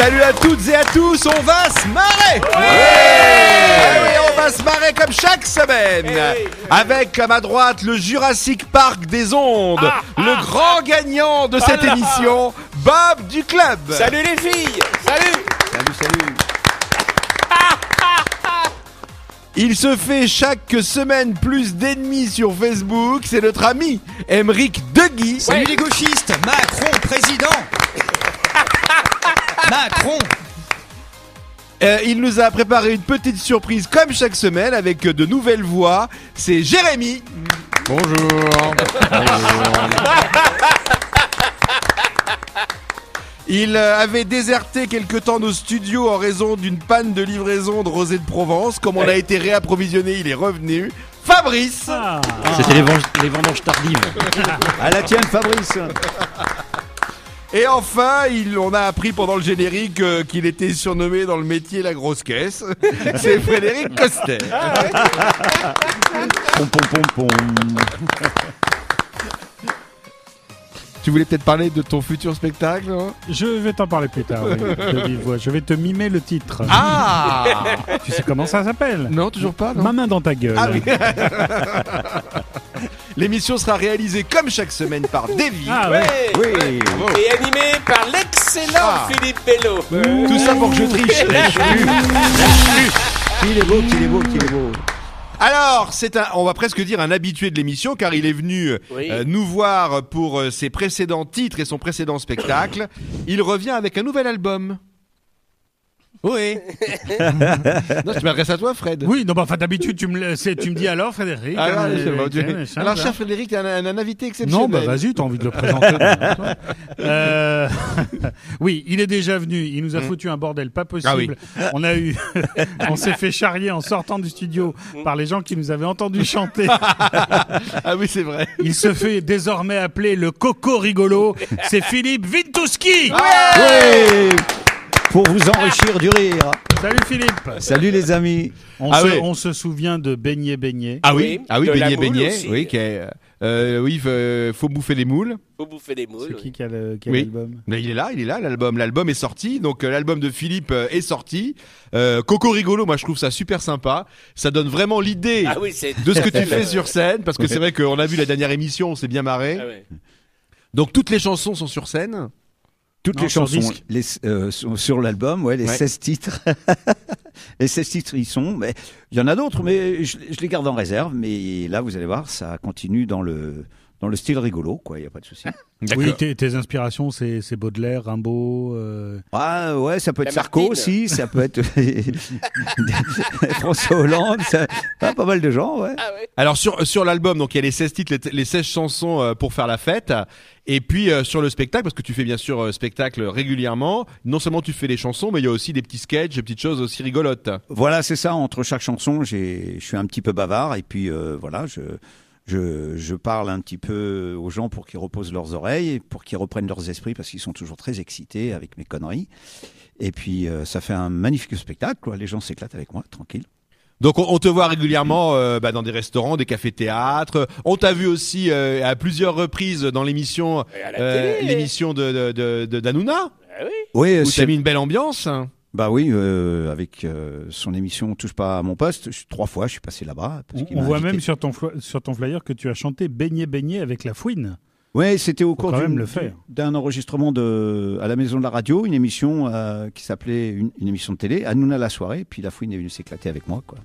Salut à toutes et à tous, on va se marrer. Ah oui, on va se marrer comme chaque semaine. Avec à ma droite le Jurassic Park des ondes, le grand gagnant de cette Ah. émission, Bob du club. Salut les filles Salut. Salut, salut. Il se fait chaque semaine plus d'ennemis sur Facebook, c'est notre ami Emeric Degui. Salut les gauchistes Macron, président Macron Euh, il nous a préparé une petite surprise comme chaque semaine avec de nouvelles voix. C'est Jérémy. Bonjour. Il euh, avait déserté quelque temps nos studios en raison d'une panne de livraison de rosé de Provence. Comme on a été réapprovisionné, il est revenu. Fabrice. C'était les, vendanges tardives. À la tienne Fabrice Et enfin, il, on a appris pendant le générique euh, qu'il était surnommé dans le métier la grosse caisse. C'est Frédéric Coster. Pom pom pom pom Tu voulais peut-être parler de ton futur spectacle hein Je vais t'en parler plus tard. oui, de. Je vais te mimer le titre. Ah Tu sais comment ça s'appelle? Non, toujours pas, non Ma main dans ta gueule. Ah oui. L'émission sera réalisée comme chaque semaine par Davy. Ah ouais. Oui Et animé par l'excellent Ah. Philippe Bello. Tout ça pour que je triche. Qu'il est beau, qu'il est beau, qu'il est beau Alors, c'est un, on va presque dire un habitué de l'émission car il est venu Oui. euh, nous voir pour euh, ses précédents titres et son précédent spectacle. Il revient avec un nouvel album. Oui Non, je m'adresse à toi, Fred. Oui, non, bah, enfin, d'habitude, tu me, laisses- tu me dis alors, Frédéric. Ah, euh, non, c'est bon, tu- tiens, machin, Alors, voilà. cher Frédéric, t'es un, un- un invité exceptionnel. Non, bah vas-y, t'as envie de le présenter. Euh, oui, il est déjà venu. Il nous a foutu un bordel pas possible. On a eu, on s'est fait charrier en sortant du studio par les gens qui nous avaient entendu chanter. Ah oui, c'est vrai. Il se fait désormais appeler le Coco rigolo. C'est Philippe Vintouski. Oui Pour vous enrichir du rire Salut Philippe. Salut les amis On, Ah se, oui. on se souvient de Beignet Beignet. Ah oui, Oui, ah oui, beignet, beignet, aussi. oui, qui est, euh, oui, euh, faut bouffer les moules. Faut bouffer des moules. C'est qui qui a Oui. l'album? Mais il est là, il est là, l'album. L'album est sorti, donc euh, l'album de Philippe euh, est sorti. Euh, Coco rigolo, moi je trouve ça super sympa. Ça donne vraiment l'idée Ah oui, de ce que tu fais sur scène, parce que c'est vrai qu'on a vu la dernière émission, on s'est bien marré. Ah ouais. Donc toutes les chansons sont sur scène. Toutes Non, les chansons les, euh, sur l'album, ouais, les Ouais. 16 titres. les 16 titres, ils sont. Mais il y en a d'autres, mais je, je les garde en réserve. Mais là, vous allez voir, ça continue dans le, dans le style rigolo, quoi. Il n'y a pas de souci. Oui, tes, tes inspirations, c'est c'est Baudelaire, Rimbaud. euh, Ah ouais, ça peut être La Sarko Martine. aussi, ça peut être François Hollande, ça... ah, pas mal de gens, ouais. Ah ouais. Alors sur sur l'album, donc il y a les 16 titres, les, les 16 chansons euh, pour faire la fête. Et puis euh, sur le spectacle, parce que tu fais bien sûr euh, spectacle régulièrement, non seulement tu fais les chansons, mais il y a aussi des petits sketchs, des petites choses aussi rigolotes. Voilà, c'est ça. Entre chaque chanson, j'ai, je suis un petit peu bavard et puis euh, voilà, je, je, je parle un petit peu aux gens pour qu'ils reposent leurs oreilles et pour qu'ils reprennent leurs esprits parce qu'ils sont toujours très excités avec mes conneries. Et puis euh, ça fait un magnifique spectacle. Quoi. Les gens s'éclatent avec moi, tranquille. Donc on, on te voit régulièrement euh, bah, dans des restaurants, des cafés-théâtres. On t'a vu aussi euh, à plusieurs reprises dans l'émission, euh, l'émission de de de, de d'Hanouna, Ah oui. Oui, où t'as mis une belle ambiance. Bah oui, euh, avec euh, son émission Touche pas à mon poste, je- trois fois je suis passé là-bas. On, voit invité. même sur ton, sur ton flyer que tu as chanté Beignet Beignet avec la fouine. Ouais, c'était au Faut cours d'un enregistrement de à la maison de la radio, une émission euh, qui s'appelait une, une émission de télé, Hanouna la soirée, puis la fouine est venue s'éclater avec moi, quoi,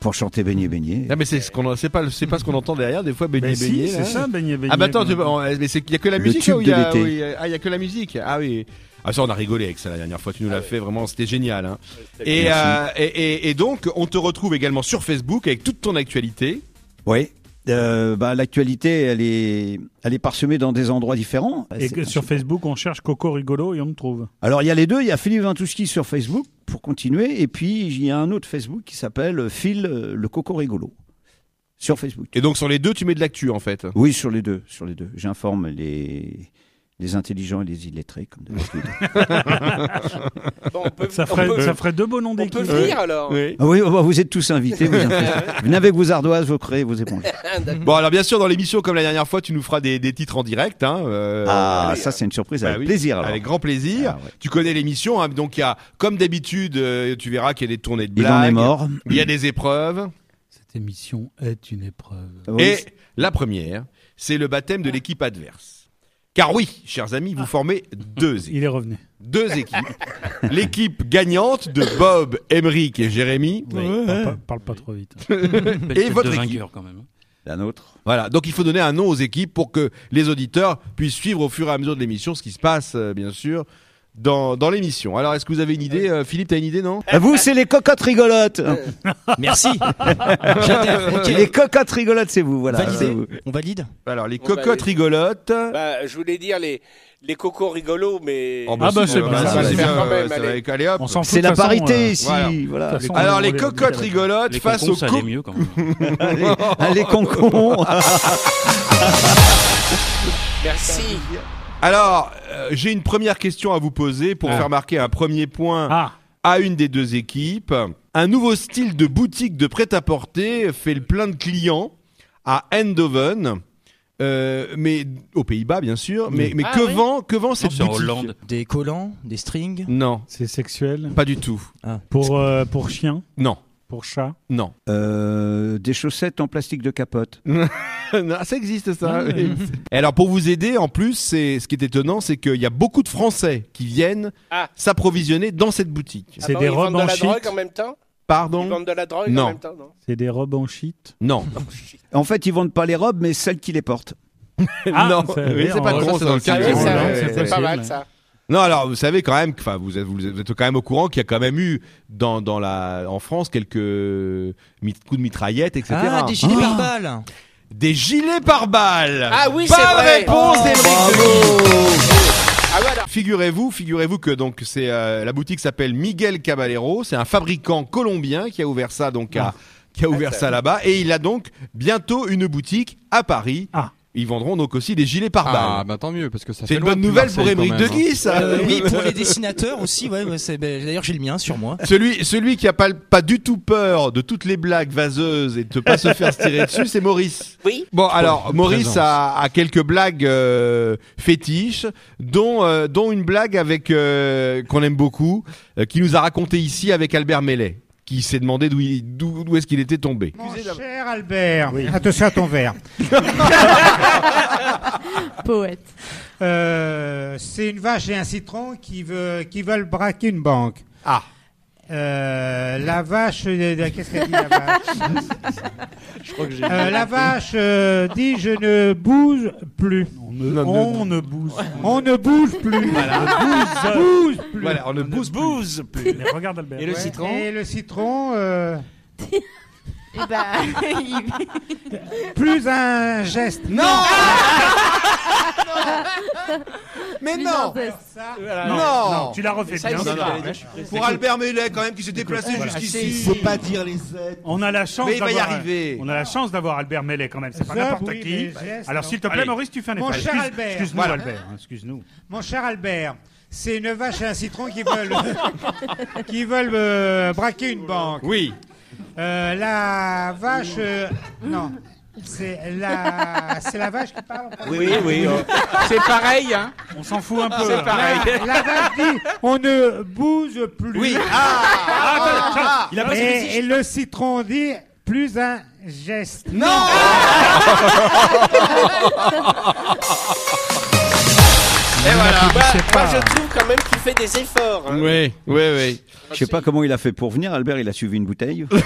pour chanter Beignet Beignet. Ah mais c'est ce qu'on c'est pas c'est pas ce qu'on entend derrière des fois beignet Ben si, beignet. c'est là. ça, Beignet Beignet. Ah bah attends, tu, on- mais c'est il y a que la Le musique tube là, où il y a de l'été. où il y a- ah il y a que la musique. Ah oui. Ah ça on a rigolé avec ça la dernière fois tu nous l'as fait vraiment c'était génial hein. Et, euh, et, et et donc on te retrouve également sur Facebook avec toute ton actualité. Oui. Euh, bah, l'actualité, elle est, elle est parsemée dans des endroits différents. Et que sur Facebook, on cherche Coco rigolo et on me trouve. Alors il y a les deux. Il y a Philippe Vintouski sur Facebook pour continuer, et puis il y a un autre Facebook qui s'appelle Phil euh, le Coco rigolo sur Facebook. Et donc sur les deux tu mets de l'actu en fait. Oui, sur les deux, sur les deux. J'informe les des intelligents et des illettrés, comme d'habitude. Bon, Ça peut- ça ferait deux beaux noms on peut d'équipe. venir alors. Oui. Ah oui, bah, vous êtes tous invités. Vous venez avec vos ardoises, vos craies, vos éponges. Bon, alors bien sûr, dans l'émission, comme la dernière fois, tu nous feras des, des titres en direct. Hein, euh, Ah, ça c'est une surprise bah avec oui, plaisir. alors. Avec grand plaisir. Ah ouais. Tu connais l'émission, hein, donc il y a, comme d'habitude, euh, tu verras qu'il y a des tournées de Il blagues. en est mort. Il y a des épreuves. Cette émission est une épreuve. Oui, Et la première, c'est le baptême de l'équipe adverse. Car oui, chers amis, vous formez deux équipes. Il est revenu. Deux équipes. L'équipe gagnante de Bob, Emeric et Jérémy. Parle, pas, parle pas trop vite. Et votre de équipe. vainqueur quand même. la nôtre. Voilà, donc il faut donner un nom aux équipes pour que les auditeurs puissent suivre au fur et à mesure de l'émission ce qui se passe, euh, bien sûr, dans, dans l'émission. Alors, est-ce que vous avez une idée euh, Philippe, t'as une idée, non Ah, Vous, c'est les cocottes rigolotes. Merci. J'adhère. Ok. Les cocottes rigolotes, c'est vous. Voilà. Validé. c'est vous. On valide Alors, les Bon, bah, cocottes rigolotes... Bah, je voulais dire les, les cocos rigolos, mais. Oh, Ah bah, si, c'est euh, bien, ça ça faire faire quand même. ça va allez. hop. On s'en fout. C'est de la toute façon, parité euh, ici. voilà. Voilà. De toute façon, Alors, on les est- cocottes rigolotes Les face aux ça co- allait mieux quand même. Allez, allez, concon. Merci. Alors, euh, j'ai une première question à vous poser pour Ah. faire marquer un premier point Ah, à une des deux équipes. Un nouveau style de boutique de prêt-à-porter fait le plein de clients à Eindhoven. Euh, mais aux Pays-Bas bien sûr, mais, mais Ah, que oui. vend que vend cette c'est en boutique Hollande. Des collants, des strings? Non, c'est sexuel? pas du tout. Pour, euh, pour chien, Non, pour chat. non. Euh, des chaussettes en plastique de capote. Non, ça existe ça. Ah, oui. Et alors pour vous aider, en plus, c'est ce qui est étonnant, c'est qu'il y a beaucoup de Français qui viennent Ah. s'approvisionner dans cette boutique. C'est Attends, des ils robes vendent de en la drogue shit. en même temps Ils Pardon vendent de la drogue Non. en même temps, non C'est des robes en shit. Non. En fait, ils vendent pas les robes, mais celles qui les portent. Ah, non, c'est- oui, c'est pas en- ça, ça dans le c'est Ah Ouais, ça, c'est c'est pas mal ça. Non, alors vous savez quand même, enfin vous êtes, vous êtes quand même au courant qu'il y a quand même eu dans, dans la en France quelques mit- coups de mitraillette, etc. Ah, des gilets pare-balles. Des gilets par-balles. Ah oui, c'est vrai. réponse Oh. Ah voilà. Figurez-vous, figurez-vous que donc c'est euh, la boutique s'appelle Miguel Caballero, c'est un fabricant colombien qui a ouvert ça donc à qui a ouvert Ah, ça- ça là-bas et il a donc bientôt une boutique à Paris. Ah. Ils vendront donc aussi des gilets Ah, pare-balles. bah tant mieux, parce que ça c'est une bonne nouvelle pour Émeric hein. Deguy, ça. Euh, oui, pour les dessinateurs aussi. Ouais, ouais, c'est- ben, D'ailleurs, j'ai le mien sur moi. Celui, celui qui a pas, pas du tout peur de toutes les blagues vaseuses et de pas se faire se tirer dessus, c'est Maurice. Oui. Bon, alors, Maurice a, a quelques blagues euh, fétiches, dont, euh, dont une blague avec euh, qu'on aime beaucoup, euh, qui nous a raconté ici avec Albert Mellet, qui s'est demandé d'où il- d'où d'où est-ce qu'il était tombé. Mon cher Albert, attention à ton verre. Poète. Euh, c'est une vache et un citron qui, veut, qui veulent braquer une banque. Ah. Euh, la vache, euh, qu'est-ce qu'elle dit la vache Euh, La vache euh, dit je ne bouge plus. On ne, Non, on ne bouge. On ne bouge plus. Bouge. bouge plus. Voilà, on ne bouge plus. bouge plus. Mais regarde Albert. Et le Ouais, citron Et le citron, euh, Eh ben, il- plus un geste. Non Mais non. Ça, Non, Non. non, tu l'as refait Ça, bien. il Non, non. pas. Pour Albert Mellet, quand même, qui s'est déplacé jusqu'ici. Faut pas dire les Z. On a la chance Mais il va y d'avoir- arriver. On a la chance d'avoir Albert Mellet quand même. C'est pas Ça, n'importe oui, qui. mais Alors non. s'il te plaît, Allez. Maurice, tu fais un Mon effort. cher Excuse- Albert. Excuse-nous, Voilà. Albert. hein, Excuse-nous. Mon cher Albert, c'est une vache et un citron qui veulent, qui veulent euh, braquer une banque. Oui. Euh, la vache, euh, non, c'est la, c'est la vache qui parle. Oui, oui. C'est pareil, hein. On s'en fout un peu. C'est là. pareil. La, la vache dit, on ne bouge plus. Oui. Ah, Ah, attends, attends, il a pas Et, et le citron dit, plus un geste. Non Et voilà. Bah, moi, je trouve quand même qu'il fait des efforts. hein. Oui, oui, oui. Je sais pas comment il a fait pour venir. Albert, il a suivi une bouteille.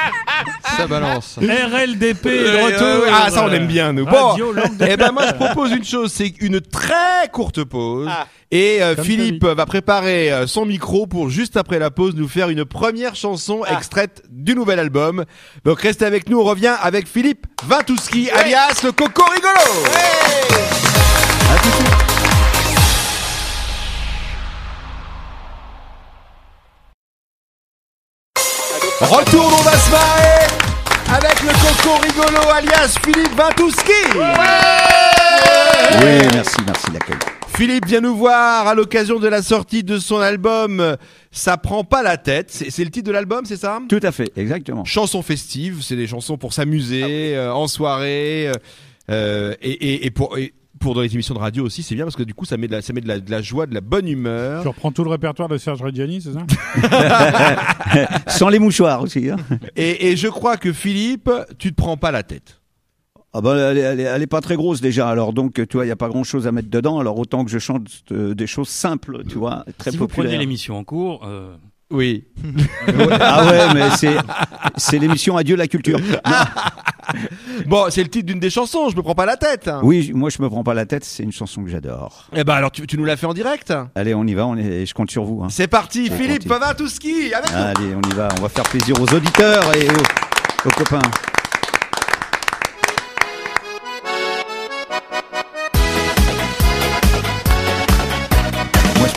Ça balance. RLDP est de Euh, retour. euh, ah, ça on aime bien nous. Bon, de eh ben moi je propose une chose, c'est une très courte pause. Ah. Et euh, Philippe va préparer euh, son micro pour juste après la pause nous faire une première chanson Ah. extraite du nouvel album. Donc restez avec nous, on revient avec Philippe Vintouski, alias le Coco Rigolo. Retour, on va se marrer avec le coco rigolo alias Philippe Vintouski. Oui, merci, merci d'accueil. Philippe vient nous voir à l'occasion de la sortie de son album Ça prend pas la tête. C'est le titre de l'album, c'est ça? Tout à fait, exactement. Chansons festives, c'est des chansons pour s'amuser euh, en soirée euh, euh, et, et, et pour et pour dans les émissions de radio aussi, c'est bien parce que du coup ça met de la ça met de la, de la joie, de la bonne humeur. Tu reprends tout le répertoire de Serge Reggiani, c'est ça Sans les mouchoirs aussi. Hein. Et, et je crois que Philippe, tu te prends pas la tête. Ah bah, elle, est- elle est- elle est pas très grosse déjà, alors donc tu vois, il y a pas grand chose à mettre dedans. Alors autant que je chante euh, des choses simples, tu vois, très si vous prenez populaires. l'émission en cours, euh, Oui. ah ouais, mais c'est c'est l'émission Adieu la culture. Bon, c'est le titre d'une des chansons. Je me prends pas la tête. hein. Oui, j- moi je me prends pas la tête, c'est une chanson que j'adore. Eh ben alors tu, tu nous l'as fait en direct. Allez, on y va, on est, je compte sur vous. Hein. C'est parti, C'est Philippe parti. Vintouski avec nous. Allez, on y va, on va faire plaisir aux auditeurs et aux, aux copains.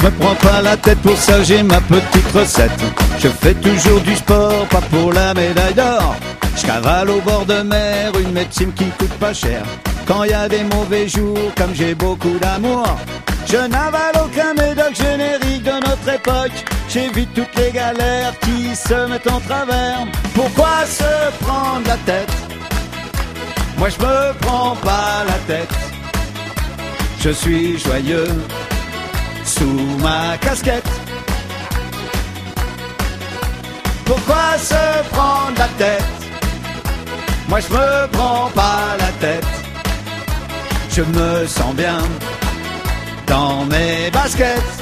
Me prends pas la tête pour ça, j'ai ma petite recette. Je fais toujours du sport, pas pour la médaille d'or. Je cavale au bord de mer, une médecine qui coûte pas cher. Quand y a des mauvais jours, comme j'ai beaucoup d'amour, je n'avale aucun médoc générique de notre époque. J'évite toutes les galères qui se mettent en travers. Pourquoi se prendre la tête? Moi je me prends pas la tête. Je suis joyeux sous ma casquette. Pourquoi se prendre la tête? Moi je me prends pas la tête. Je me sens bien dans mes baskets.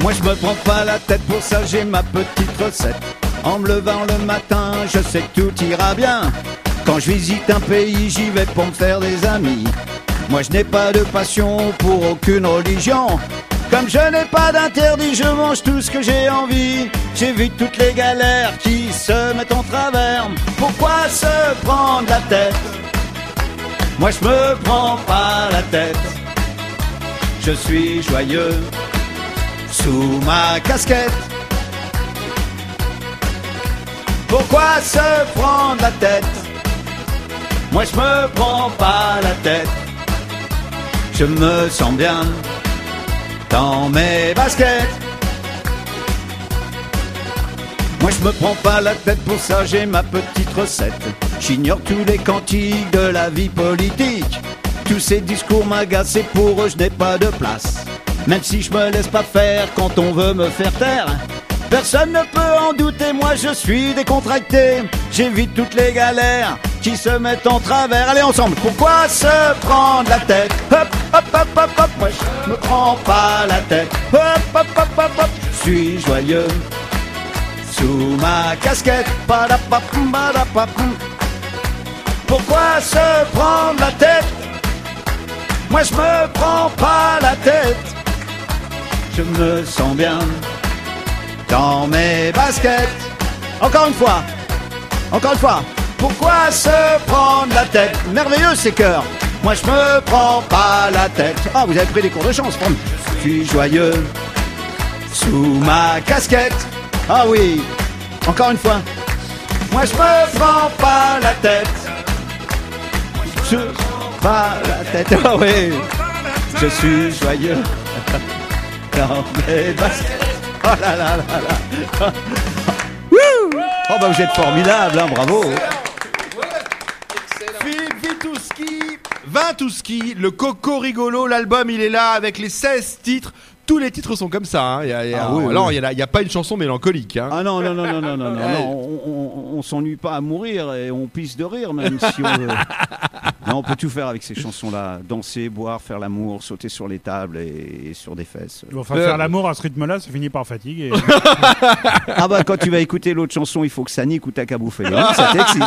Moi je me prends pas la tête pour ça j'ai ma petite recette. En me levant le matin, je sais que tout ira bien. Quand je visite un pays, j'y vais pour me faire des amis. Moi je n'ai pas de passion pour aucune religion. Comme je n'ai pas d'interdit, je mange tout ce que j'ai envie. J'évite toutes les galères qui se mettent en travers. Pourquoi se prendre la tête? Moi je me prends pas la tête. Je suis joyeux sous ma casquette. Pourquoi se prendre la tête? Moi je me prends pas la tête. Je me sens bien dans mes baskets. Moi je me prends pas la tête pour ça, j'ai ma petite recette. J'ignore tous les cantiques de la vie politique. Tous ces discours m'agacent et pour eux je n'ai pas de place. Même si je me laisse pas faire quand on veut me faire taire. Personne ne peut en douter, moi je suis décontracté. J'évite toutes les galères qui se mettent en travers. Allez ensemble, pourquoi se prendre la tête? Hop, hop, hop, hop, hop, moi je me prends pas la tête. Hop, hop, hop, hop, hop, je suis joyeux sous ma casquette. Pourquoi se prendre la tête? Moi je me prends pas la tête. Je me sens bien dans mes baskets. Encore une fois, encore une fois. Pourquoi se prendre la tête Merveilleux ces cœurs. Moi je me prends pas la tête. Ah, vous avez pris des cours de chance. Je suis joyeux sous ma casquette. Ah oui, encore une fois. Moi je me prends pas la tête. Je pas la tête. Ah oui, je suis joyeux dans mes baskets. Oh là là là là. Oh bah vous êtes formidable, hein, bravo. Philippe Vitouski, Vintouski, le coco rigolo, l'album il est là avec les 16 titres. Tous les titres sont comme ça. Hein. Il y a, il y a- Ah oui, alors oui. il y a, pas une chanson mélancolique. Hein. Ah non, non, non, non, non, non, non, Ouais. non, on, on, on s'ennuie pas à mourir et on pisse de rire même si on veut. Non, on peut tout faire avec ces chansons-là. Danser, boire, faire l'amour, sauter sur les tables et, et sur des fesses. Enfin, Euh, faire l'amour à ce rythme-là, ça finit par fatiguer. Ah bah quand tu vas écouter l'autre chanson, il faut que ça nique ou t'as qu'à bouffer. Ça t'excite.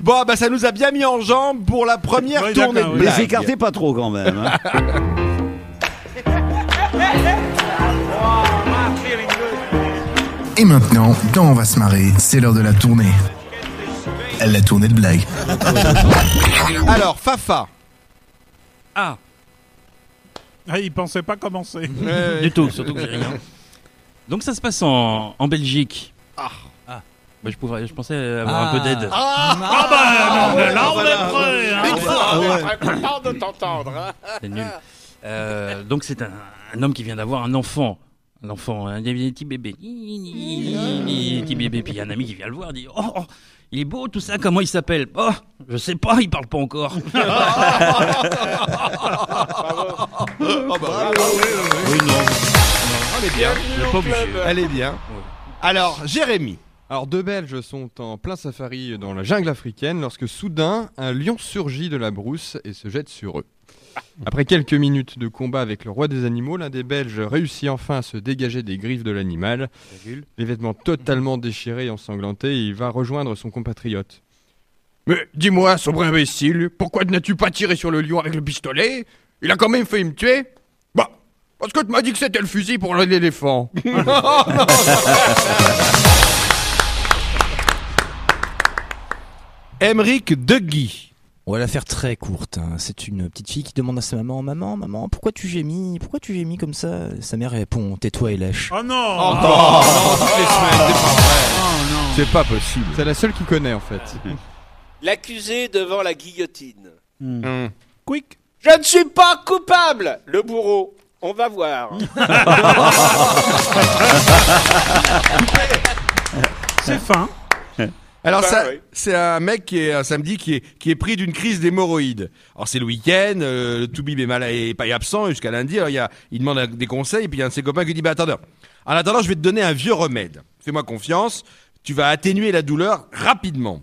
Bon, bah ça nous a bien mis en jambe pour la première Oui, tournée de d'accord, oui. Les écartez pas trop quand même. hein. Et maintenant, dans On va se marrer, c'est l'heure de la tournée. La tournée de blagues. Alors, Fafa. ah, Ah, il pensait pas commencer. Du tout, surtout que j'ai rien. Donc ça se passe en, en Belgique. Ah. Bah, je, pourrais, je pensais avoir un peu d'aide. Ah, bah, non, mais là, on est prêt. hein. Une fois, on est très content de t'entendre. hein. C'est nul. Euh, donc c'est un, un homme qui vient d'avoir un enfant. Un enfant, un petit bébé. Petit bébé. Puis il y a un ami qui vient le voir, dit Oh, oh, il est beau tout ça, comment il s'appelle? Oh, je sais pas, il parle pas encore. Oui, non. Elle est bien. Elle est bien. Alors, Jérémy. Alors deux Belges sont en plein safari dans la jungle africaine lorsque soudain un lion surgit de la brousse et se jette sur eux. Après quelques minutes de combat avec le roi des animaux, l'un des Belges réussit enfin à se dégager des griffes de l'animal. Les vêtements totalement déchirés et ensanglantés, il va rejoindre son compatriote. Mais dis-moi, sombre imbécile, pourquoi n'as-tu pas tiré sur le lion avec le pistolet? Il a quand même failli me tuer Bah, parce que tu m'as dit que c'était le fusil pour l'éléphant. Emeric Degui. On va la faire très courte. hein. C'est une petite fille qui demande à sa maman Maman, maman, pourquoi tu gémis? Pourquoi tu gémis comme ça? Sa mère répond Tais-toi et lèche. Oh non Oh, non, toutes les semaines, c'est pas vrai. Oh non C'est pas possible. C'est la seule qui connaît en fait. L'accusé devant la guillotine. Hum. Quick. Je ne suis pas coupable Le bourreau. On va voir. C'est fin. Alors Bah, ça, c'est un mec qui est un samedi qui est qui est pris d'une crise d'hémorroïdes. Alors c'est le week-end, euh, le Toubib est mal est pas absent jusqu'à lundi. Alors il y a, il demande des conseils et puis il y a un de ses copains qui dit bah attends, en attendant je vais te donner un vieux remède. Fais-moi confiance, tu vas atténuer la douleur rapidement.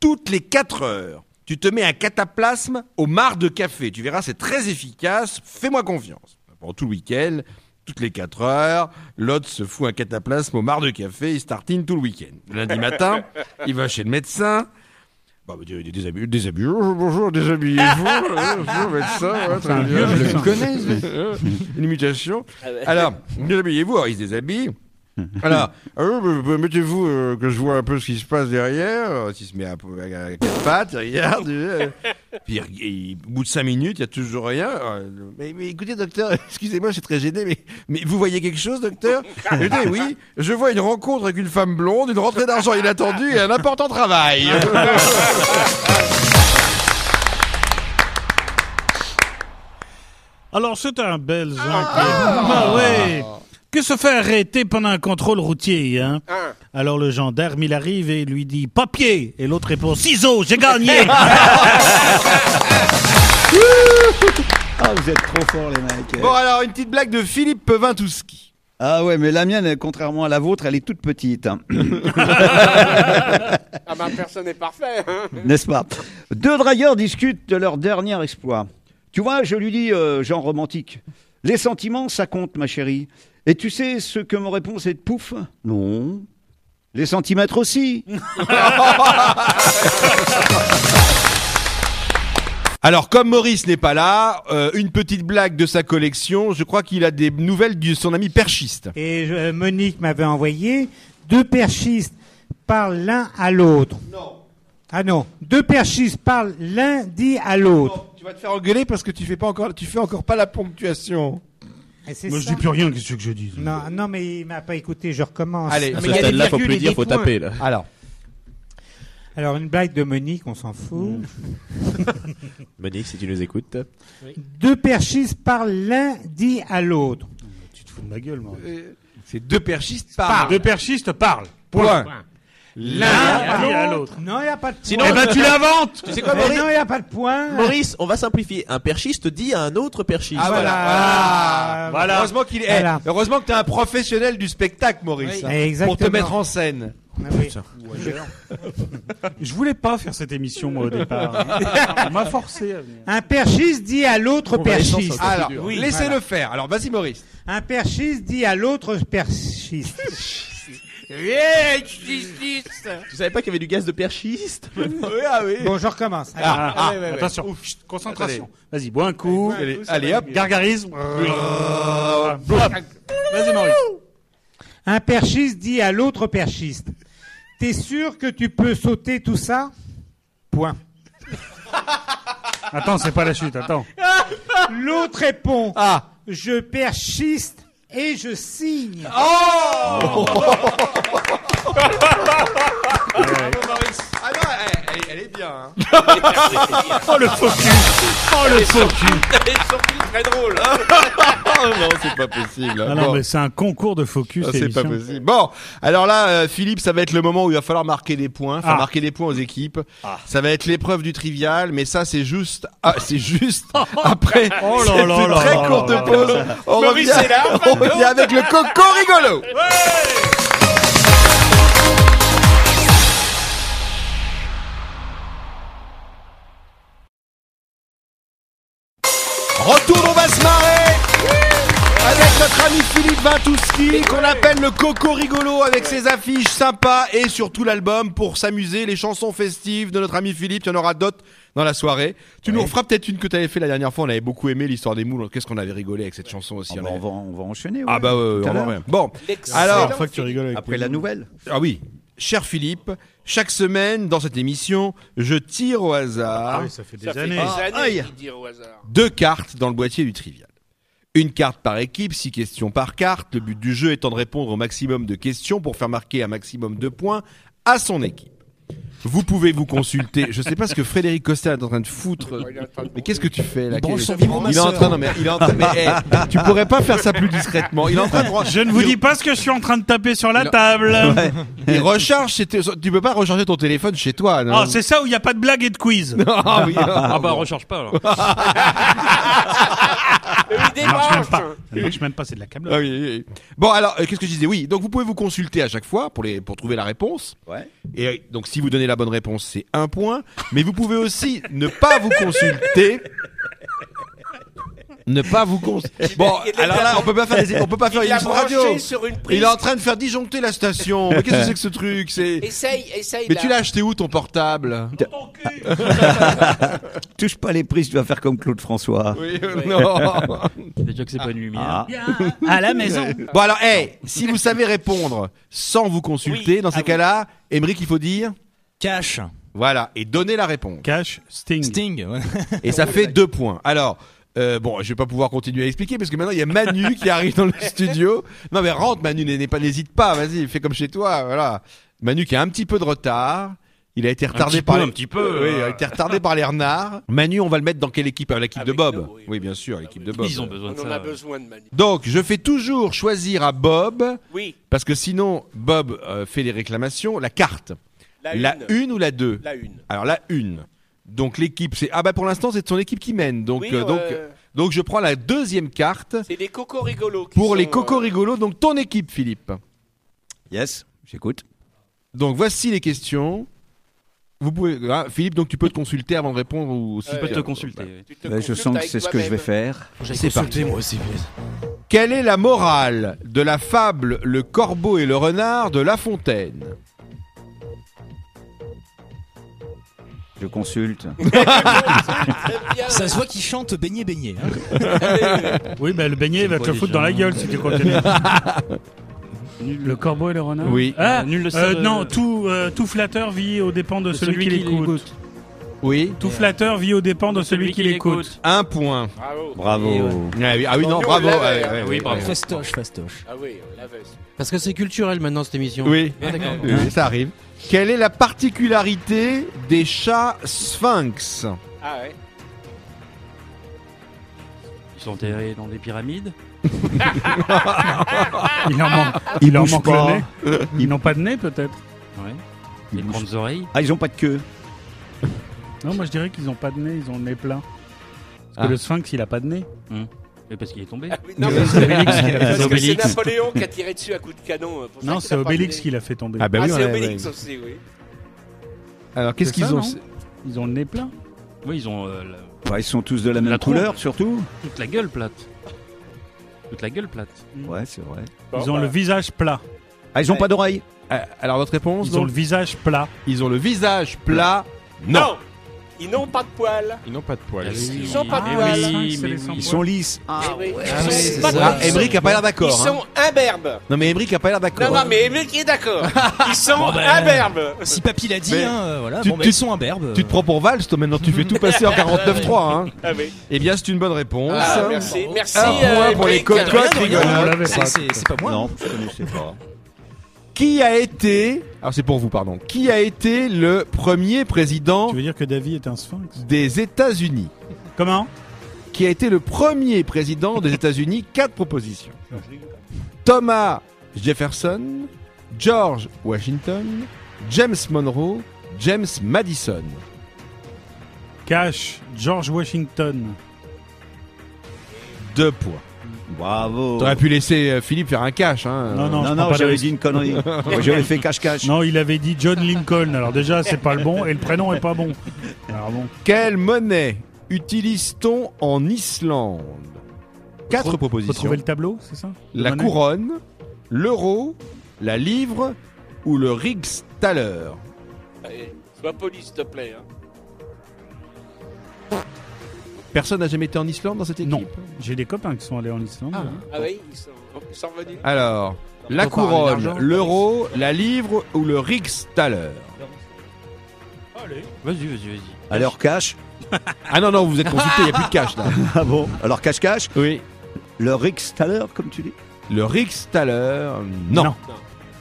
Toutes les 4 heures, tu te mets un cataplasme au marc de café. Tu verras, c'est très efficace. Fais-moi confiance. Pendant tout le week-end, toutes les 4 heures, l'autre se fout un cataplasme au marc de café, il se tartine tout le week-end. Lundi matin, il va chez le médecin. Bah, bah, des- déshabillé, déshabillé, bonjour, bonjour, déshabillez-vous, euh, bonjour, médecin, ouais, très bien. Je le connais. Euh, Une imitation. Alors, déshabillez-vous, alors il se déshabille. Alors, euh, bah, mettez-vous euh, que je vois un peu ce qui se passe derrière. Alors, Il se met à, à, quatre pattes, regarde. euh, puis au bout de cinq minutes, il n'y a toujours rien. Alors, mais, écoutez, docteur, excusez-moi, je suis très gêné, mais, vous voyez quelque chose, docteur? Écoutez, oui, je vois une rencontre avec une femme blonde, une rentrée d'argent inattendue et un important travail. Alors, c'est un hein, qui est- Ah ouais. Que se fait arrêter pendant un contrôle routier, hein? Hein. Alors le gendarme, il arrive et lui dit papier. Et l'autre répond ciseaux, j'ai gagné. Ah, vous êtes trop forts, les mecs. bon, alors, une petite blague de Philippe Pevin-Touski. Ah ouais, mais la mienne, contrairement à la vôtre, elle est toute petite, hein. Ah bah personne n'est parfait. Hein. n'est-ce pas? Deux drailleurs discutent de leur dernier exploit. Tu vois, je lui dis, euh, genre romantique, les sentiments, ça compte, ma chérie. Et tu sais ce que me répond cette pouffe? Non. Les centimètres aussi. Alors, comme Maurice n'est pas là, euh, une petite blague de sa collection. Je crois qu'il a des nouvelles de son ami perchiste. Et je- Monique m'avait envoyé deux perchistes parlent l'un à l'autre. Non. Ah non, deux perchistes parlent l'un dit à l'autre. Tu vas te faire engueuler parce que tu fais pas encore, tu fais encore pas la ponctuation. Moi, je dis plus rien, qu'est-ce que je dis Non, non, mais il m'a pas écouté, je recommence. Allez, ce mais il y a des stade-là, faut plus et dire, des faut points. taper là. Alors, Alors une blague de Monique, on s'en fout. Monique, si tu nous écoutes. Deux perchistes parlent l'un dit à l'autre. Tu te fous de ma gueule, moi. c'est deux perchistes par. Deux perchistes parlent. Point. L'un dit à l'autre. Non, il n'y a pas de point. Sinon, Eh ben, tu l'inventes tu sais quoi, Eh Maurice non, il n'y a pas de point. Maurice, on va simplifier. Un perchiste dit à un autre perchiste. Ah voilà. Voilà. Voilà. Heureusement qu'il est. Voilà. eh, heureusement que t'es un professionnel du spectacle, Maurice. Oui. hein, Exactement. Pour te mettre en scène. Ah oui. Je voulais pas faire cette émission, moi, au départ. On m'a forcé à venir. Un perchiste dit à l'autre perchiste. Alors, Oui, laissez-le voilà. faire. Alors, vas-y, Maurice. Un perchiste dit à l'autre perchiste. Tu savais pas qu'il y avait du gaz de perchiste oui, ah oui. Bon, je recommence. Allez. Ah, ah, ouais, ouais, ouais. attention, Chut, concentration. Vas-y, bois un coup. Allez, allez, hop. Gargarisme. Vas-y, Maurice. Un perchiste dit à l'autre perchiste. T'es sûr que tu peux sauter tout ça? Point. Attends, c'est pas la chute, attends. L'autre répond. Ah. Je perchiste et je signe. Oh Ah non, elle, est bien. hein. Oh le focus Oh le focus Elle est sortie très drôle. Oh non, c'est pas possible. Ah non, Bon. mais c'est un concours de focus. Ah, c'est pas émission. possible. Bon, alors là, euh, Philippe, ça va être le moment où il va falloir marquer des points, faire Ah. marquer des points aux équipes. Ça va être l'épreuve du trivial, mais ça, c'est juste, ah, c'est juste après Oh là cette là là très là courte là là pause. là. On Maurice revient, est là, on revient avec le coco rigolo. Retour, Vintouski qu'on appelle le Coco Rigolo avec ses affiches sympas et surtout l'album pour s'amuser, les chansons festives de notre ami Philippe. Il y en aura d'autres dans la soirée. Tu nous referas peut-être une que tu avais fait la dernière fois. On avait beaucoup aimé l'histoire des moules. Qu'est-ce qu'on avait rigolé avec cette chanson aussi. Ah on bah, on, va, on va enchaîner. Ah bah ouais, tout à on va l'heure. Bon, alors Chaque fois que tu rigoles avec Après la nouvelle. ah oui, cher Philippe, chaque semaine dans cette émission, je tire au hasard Ah oui, ça fait des Ça fait années. des années aïe. qu'il dit au hasard. deux cartes dans le boîtier du trivial. Une carte par équipe, six questions par carte. Le but du jeu étant de répondre au maximum de questions pour faire marquer un maximum de points à son équipe. Vous pouvez vous consulter. Je sais pas ce que Frédéric Costa est en train de foutre. Mais qu'est-ce que tu fais là Il son est en train, non mais il est en train. Mais hey, tu pourrais pas faire ça plus discrètement. Il est en train de. Je ne vous dis pas ce que je suis en train de taper sur la table. Il recharge. Tu peux pas recharger ton téléphone chez toi. Non Oh, c'est ça où il n'y a pas de blague et de quiz. Ah oui. Ah bah, recharge pas alors. Ça marche même pas. Ça marche même pas, c'est de la câble. Ah oui, oui, oui. Bon alors, euh, qu'est-ce que je disais? Oui, donc vous pouvez vous consulter à chaque fois pour les pour trouver la réponse. Ouais. Et euh, donc si vous donnez la bonne réponse, c'est un point. Mais vous pouvez aussi ne pas vous consulter. Ne pas vous consulter. Bon, alors là, on peut pas faire, les- on peut pas faire Il une émission radio. branché sur une prise. Il est en train de faire disjoncter la station. Mais qu'est-ce que c'est que ce truc C'est. Essaye, essaye. Mais là. tu l'as acheté où ton portable Touche pas les prises, tu vas faire comme Claude François. Oui, euh, non. Déjà que c'est pas une lumière. Ah. À la maison. Bon alors, hey, si vous savez répondre sans vous consulter, Oui. dans ces Ah oui. cas-là, Émeric, il faut dire. Cash. Voilà, et donner la réponse. Cash, Sting. Sting. ouais. Et ça fait deux points. Alors, euh, bon, je vais pas pouvoir continuer à expliquer parce que maintenant il y a Manu qui arrive dans le studio. Non mais rentre Manu, n'hésite pas, vas-y, fais comme chez toi, voilà. Manu qui a un petit peu de retard. Il a été retardé par peu, les... un petit peu, Oui, il a été retardé par les renards. Manu, on va le mettre dans quelle équipe? L'équipe de Avec Bob. nous, oui. oui, bien sûr, l'équipe de Bob. Ils ont besoin de On en ça. a besoin de Manu. Donc, je fais toujours choisir à Bob Oui, parce que sinon Bob euh, fait les réclamations. La carte, la, la une. une ou la deux? La une. Alors la une. Donc l'équipe, c'est ah bah pour l'instant c'est son équipe qui mène. Donc Oui, euh, donc euh, donc je prends la deuxième carte c'est des cocos rigolos. pour sont, les cocos euh, rigolos. Donc ton équipe, Philippe. Yes, j'écoute. Donc voici les questions. Vous pouvez, ah, Philippe, donc tu peux te consulter avant de répondre ou si Ouais, Tu peux te consulter. tu te Bah, je sens que c'est ce que je vais faire. C'est parti. moi aussi. Quelle est la morale de la fable Le corbeau et le renard de La Fontaine? Je consulte. Ça se voit qu'il chante beignet beignet. hein. Oui, bah, le beignet va te le foutre dans la gueule si tu continues. le corbeau et le renard Oui. Ah, Nul ne euh, sert de- non, tout, euh, tout flatteur vit aux dépens de celui, qui l'écoute. Oui. Tout flatteur vit aux dépens de celui qui l'écoute. Un point. Bravo. Bravo. Et ouais. Ah oui, ah oui, non, Nous, on bravo. l'avait, ouais, hein. ouais, Oui, ouais, bravo. ouais. Fastoche, fastoche. Ah oui, on l'avait. Parce que c'est culturel maintenant cette émission. Oui. Ah, d'accord. Oui, ça arrive. Quelle est la particularité des chats sphinx Ah ouais. Ils sont enterrés dans des pyramides. Il en manque, Ils il en bougent manque pas. le nez. Ils n'ont pas de nez peut-être Ouais. Ils bougent. grandes oreilles. Ah, ils ont pas de queue. Non, moi je dirais qu'ils n'ont pas de nez, ils ont le nez plein. Parce que Ah. le sphinx il a pas de nez. Mais parce qu'il est tombé. Ah oui, non, mais C'est Obélix qui l'a fait parce que c'est Obélix. Napoléon qui a tiré dessus à coup de canon. euh, pour ça Non, qu'il c'est a pas Obélix qui l'a fait tomber. Ah bah Ah, oui, on c'est Obélix ouais. aussi, oui. Alors qu'est-ce C'est qu'ils ça, ont non Ils ont le nez plein. Oui, ils ont euh, la- ils sont tous de la même La trompe. couleur, surtout. toute la gueule plate. Toute la gueule plate. Ouais, c'est vrai. Ils ont le visage plat. Ah, ils ont pas d'oreilles. Euh, Alors votre réponse Ils ont donc le visage plat. Ils ont le visage plat. Non. Ils n'ont pas de poils. Ils n'ont pas de poils. Ils n'ont pas de Eh poils. oui, mais Ils sont lisses. Eh Ah ça. poils. Ah, Emmerich a pas l'air d'accord, Ils hein. sont imberbes. Non mais Emmerich a pas l'air d'accord. Non, non, mais Emmerich est d'accord. Ils sont Bon, ben, imberbes. Si papy l'a dit, Mais hein, voilà, tu- bon, tu- ils sont imberbes. Tu te prends pour Valls, toi maintenant tu fais tout passer en 49.3. Hein. Ah oui. Eh bien c'est une bonne réponse. Ah, merci. Merci. Un point euh, pour les Emmerich. cocottes rigolotes. C'est- pas. C'est c'est pas moi. Non, je connaissais pas. Qui a été, alors c'est pour vous pardon, qui a été le premier président Tu veux dire que Davy est un sphinx des États-Unis? Comment? Qui a été le premier président des États-Unis? Quatre propositions. Thomas Jefferson, George Washington, James Monroe, James Madison. Cash, George Washington. Deux points. Bravo. T'aurais pu laisser euh, Philippe faire un cash. Hein. Non, non, Non, j'avais dit une connerie. J'avais fait cache-cache. Non, il avait dit John Lincoln. Alors déjà, c'est pas le bon et le prénom est pas bon. Alors bon. Quelle monnaie utilise-t-on en Islande? Quatre Faut propositions. trouver le tableau, c'est ça? La monnaie? couronne, l'euro, la livre ou le Rigsdaler. Allez, Sois poli, s'il te plaît. hein. Personne n'a jamais été en Islande dans cette équipe Non. J'ai des copains qui sont allés en Islande. Ah, hein. ah oui, ils sont, ils sont revenus. Alors, la couronne, l'euro, la livre ou le Rigsdaler Vas-y, vas-y, vas-y. Alors cash. Ah non, non, vous êtes consulté, il n'y a plus de cash là. Ah bon Alors cache-cache. Oui. Le Rickstaller, comme tu dis. Le Rigsdaler, non. Non.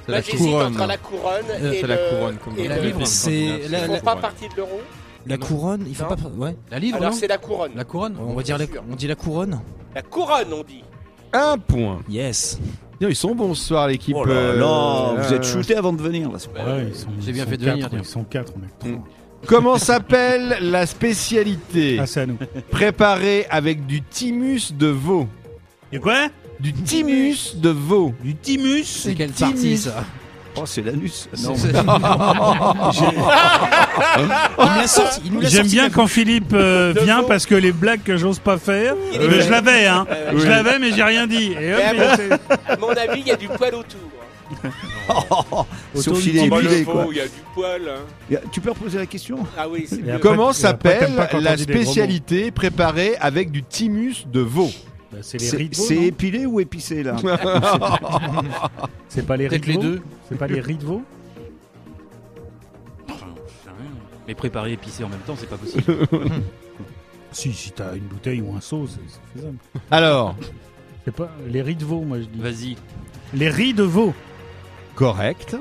Là, la j'hésite couronne. entre la couronne Euh, et c'est le... la couronne, comme et l'avez livre, Ils la, font la- pas partie de l'euro la couronne. Il faut Non. pas. Ouais. La livre, Alors non c'est la couronne. La couronne On va dire la, Sûr. on dit la couronne. La couronne, on dit. Un point. Yes. Donc, Ils sont bons ce soir, l'équipe. Oh là euh, là, vous euh, être shooté avant de venir. Là, Ouais, ils sont, J'ai ils bien sont fait de venir, tiens. Ils sont quatre, on est trois. Comment s'appelle la spécialité Ah, c'est à nous. préparée avec du thymus de veau Et quoi? Du thymus de veau. Du Timus C'est quelle partie ça? Oh, c'est l'anus. Non. J'aime bien quand Philippe euh, vient parce que les blagues que j'ose pas faire, euh, je l'avais, hein. Oui. Je l'avais, mais j'ai rien dit. Et hop, Mais à, il mon, était- à mon avis, il y a du poil autour. Bah, le épilé, quoi. il y a du poil. hein. Y a- Tu peux reposer la question? Ah oui, c'est mieux. Comment s'appelle la spécialité préparée avec du thymus de veau? C'est les C'est épilé ou épicé là C'est pas les de les veau deux. C'est pas les rien. Mais préparer et pisser en même temps, c'est pas possible. Si, si t'as une bouteille ou un seau, c'est c'est faisable. Alors, C'est pas les riz de veau, moi je dis. Vas-y. Les riz de veau. correct.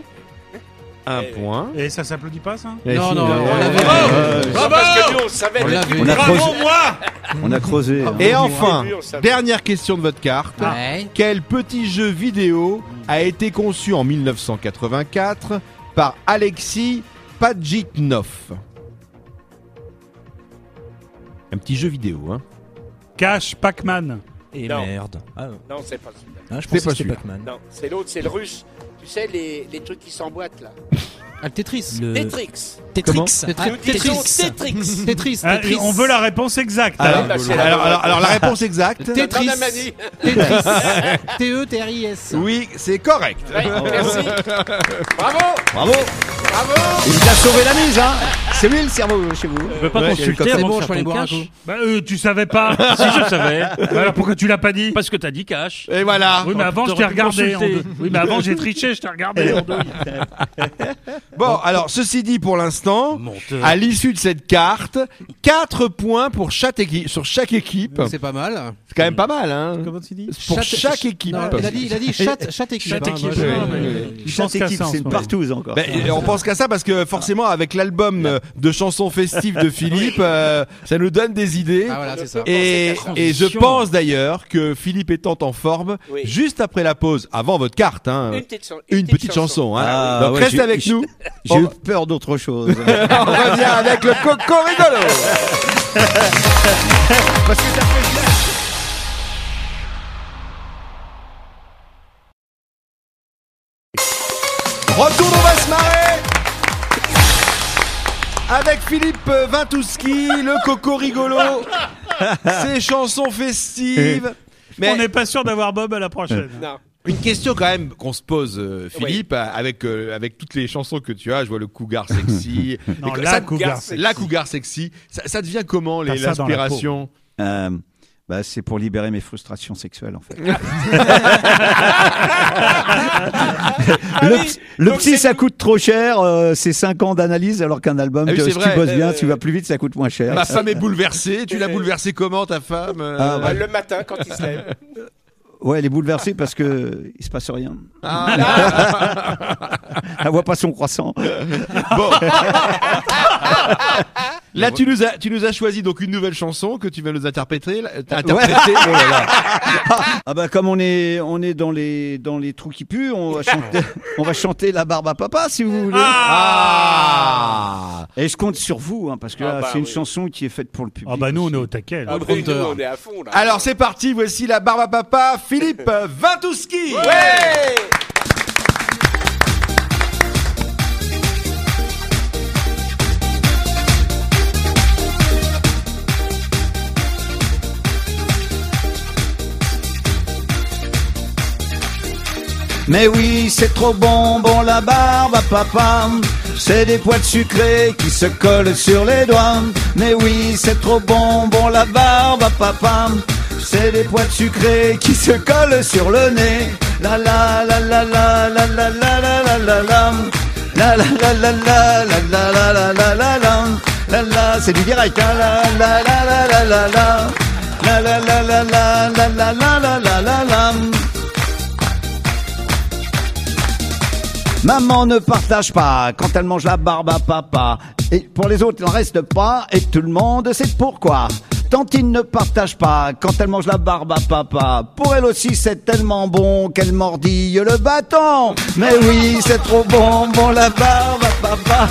Un Eh. point. Et ça s'applaudit pas, ça Et Non, si- non, euh, on l'avait. euh, parce que nous, on savait. On depuis l'avait. le On a creusé. On a creusé. hein. Et enfin, début, on savait. dernière question de votre carte. Ouais. Quel petit jeu vidéo a été conçu en 1984 par Alexis Pajitnov Un petit jeu vidéo, hein Cash Pac-Man. Et Non. merde. Ah, Non, c'est pas celui-là. ah, je C'est pensais pas que c'était celui-là. Pac-Man. Non, c'est l'autre, c'est le russe. Tu sais, les, les trucs qui s'emboîtent là. Ah, le Tetris. Le Tetrix. Tetrix. Tetris. Ah, disons Tetris. Tetris. Tetris. Ah, Tetris. on veut la réponse exacte. alors, hein. bah, alors, alors- alors, la réponse exacte Tetris. Tetris. T-E-T-R-I-S. Oui, c'est correct. Ouais, merci. Bravo, Bravo bravo. Il a sauvé la mise, hein C'est lui le cerveau chez vous Tu peux pas Ouais, consulter C'est avant bon, je faire ton boire un cash coup. Bah, euh, tu savais pas. Si je savais. Bah, alors pourquoi tu l'as pas dit Parce que t'as dit cash. Et voilà. Oui, mais avant, je t'ai regardé. en deux. Oui, mais avant, j'ai triché, je t'ai regardé. en deux. Bon, alors, ceci dit pour l'instant, à l'issue de cette carte, 4 points pour chaque équipe, sur chaque équipe. C'est pas mal. C'est quand même pas mal, hein Comment tu dis Pour Chatte- chaque équipe. Non, il a dit, il a dit chatte, chatte équipe. Chatte hein, équipe, je- Chaque équipe, ça c'est ce une partouze encore. Et on pense qu'à ça parce que forcément avec l'album euh, de chansons festives de Philippe, euh, ça nous donne des idées. Ah voilà, c'est ça. Et, je pense d'ailleurs que Philippe étant en forme, Oui. juste après la pause, avant votre carte, hein, Une petite, chan- une petite chanson. hein. Ah, Donc ouais, reste j'ai- avec j'ai- nous. J'ai eu peur d'autre chose. on revient avec le coco rigolo. Parce que t'as fait bien. Retour on va se marrer avec Philippe Vintouski, le coco rigolo, ses chansons festives. On n'est pas sûr d'avoir Bob à la prochaine. Non. Une question quand même qu'on se pose, euh, Philippe, avec euh, avec toutes les chansons que tu as. Je vois le cougar sexy. Non, la ça- cougar sexy. La cougar sexy. Ça, ça devient comment les- T'as ça dans la l'inspiration Euh, bah, c'est pour libérer mes frustrations sexuelles en fait. le oui, psy- le psy, ça coûte trop cher, euh, c'est 5 ans d'analyse, alors qu'un album, Ah oui, que- c'est si vrai. tu bosses Euh, bien, tu vas plus vite, ça coûte moins cher. Ma femme est bouleversée. Tu l'as bouleversée comment ta femme euh, Ah, Ah, Le matin, quand il se lève. Ouais, elle est bouleversée parce que il se passe rien. Ah. elle voit pas son croissant. Bon. Là, tu nous as tu nous as choisi donc une nouvelle chanson que tu vas nous interpréter. là- interpréter. Oh là là. Ah bah comme on est on est dans les dans les trous qui puent, on va chanter on va chanter la barbe à papa si vous voulez. Ah. Et je compte sur vous hein, parce que Ah là, bah c'est une oui. chanson qui est faite pour le public. Ah bah nous on est au taquet. là. Ah, oui, nous, on est à fond là. Alors c'est parti. Voici la barbe à papa. Philippe Vintouski. Ouais Mais oui, c'est trop bon, bon la barbe à papa. C'est des poils sucrés qui se collent sur les doigts. Mais oui, c'est trop bon, bon la barbe à papa. C'est des poils sucrés qui se collent sur le nez. La la la la la la la la la la la la. La la la la la la la la la la la la. La c'est du direct. hein. La la la la la la la. La la la la la la la la la Maman ne partage pas quand elle mange la barbe à papa. Et pour les autres, il n'en reste pas. Et tout le monde sait pourquoi. Tantine ne partage pas quand elle mange la barbe à papa. Pour elle aussi, c'est tellement bon qu'elle mordille le bâton. Mais oui, c'est trop bon, bon la barbe à papa.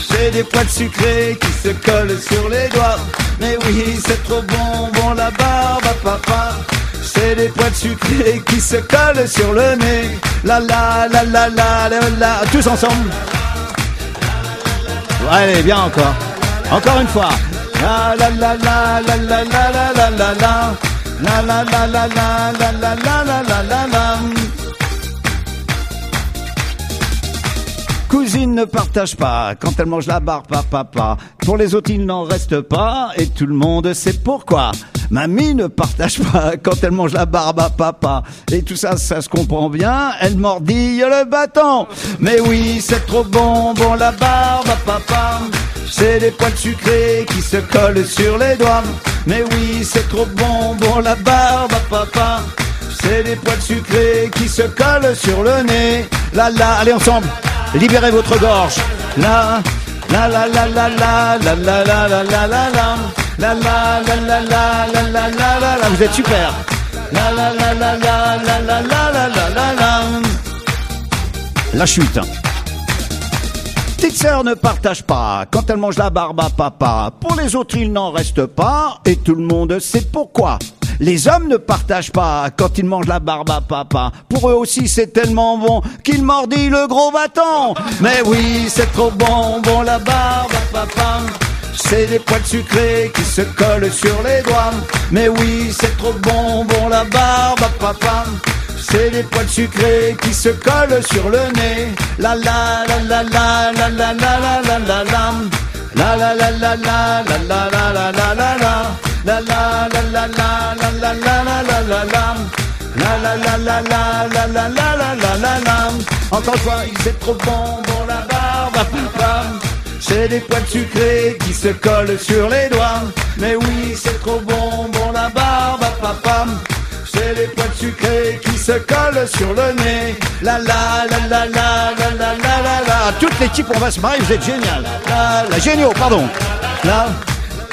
C'est des poils sucrés qui se collent sur les doigts. Mais oui, c'est trop bon, bon la barbe à papa. C'est des poils sucrés qui se collent sur le nez. La la la la la la la. Tous ensemble. Allez, bien encore. Encore une fois. La la la la la la la la la la la. La la la la la la la la la ne partage pas quand elle mange la barbe à papa. Pour les autres, il n'en reste pas et tout le monde sait pourquoi. Mamie ne partage pas quand elle mange la barbe à papa. Et tout ça, ça se comprend bien, elle mordille le bâton. Mais oui, c'est trop bon, bon la barbe à papa. C'est des poils sucrés qui se collent sur les doigts. Mais oui, c'est trop bon, bon la barbe à papa. C'est des poils sucrés qui se collent sur le nez. La la, allez ensemble, libérez votre gorge. La la la la la la la la la la la la la la la la la la vous êtes super. La la la la la la la la la la la La chute. Petite sœur ne partage pas quand elle mange la barbe à papa. Pour les autres, il n'en reste pas et tout le monde sait pourquoi. Les hommes ne partagent pas quand ils mangent la barbe à papa. Pour eux aussi, c'est tellement bon qu'ils mordillent le gros bâton. Mais oui, c'est trop bon, bon la barbe à papa. C'est des poils sucrés qui se collent sur les doigts. Mais oui, c'est trop bon, bon la barbe à papa. C'est des poils sucrés qui se collent sur le nez. La la la la la la la la la la la la. La la la la la la la la la la la la. La la la la la la la la la la la la. La la la la la la la la la la la la. Encore une fois, c'est trop bon, bon la barbe papa. C'est des poils sucrés qui se collent sur les doigts. Mais oui, c'est trop bon, bon la barbe papa. C'est les poils sucrés qui se collent sur le nez. La la la la la la la la la la. Toute l'équipe, on va se marier, vous êtes génial. La la géniaux, pardon. La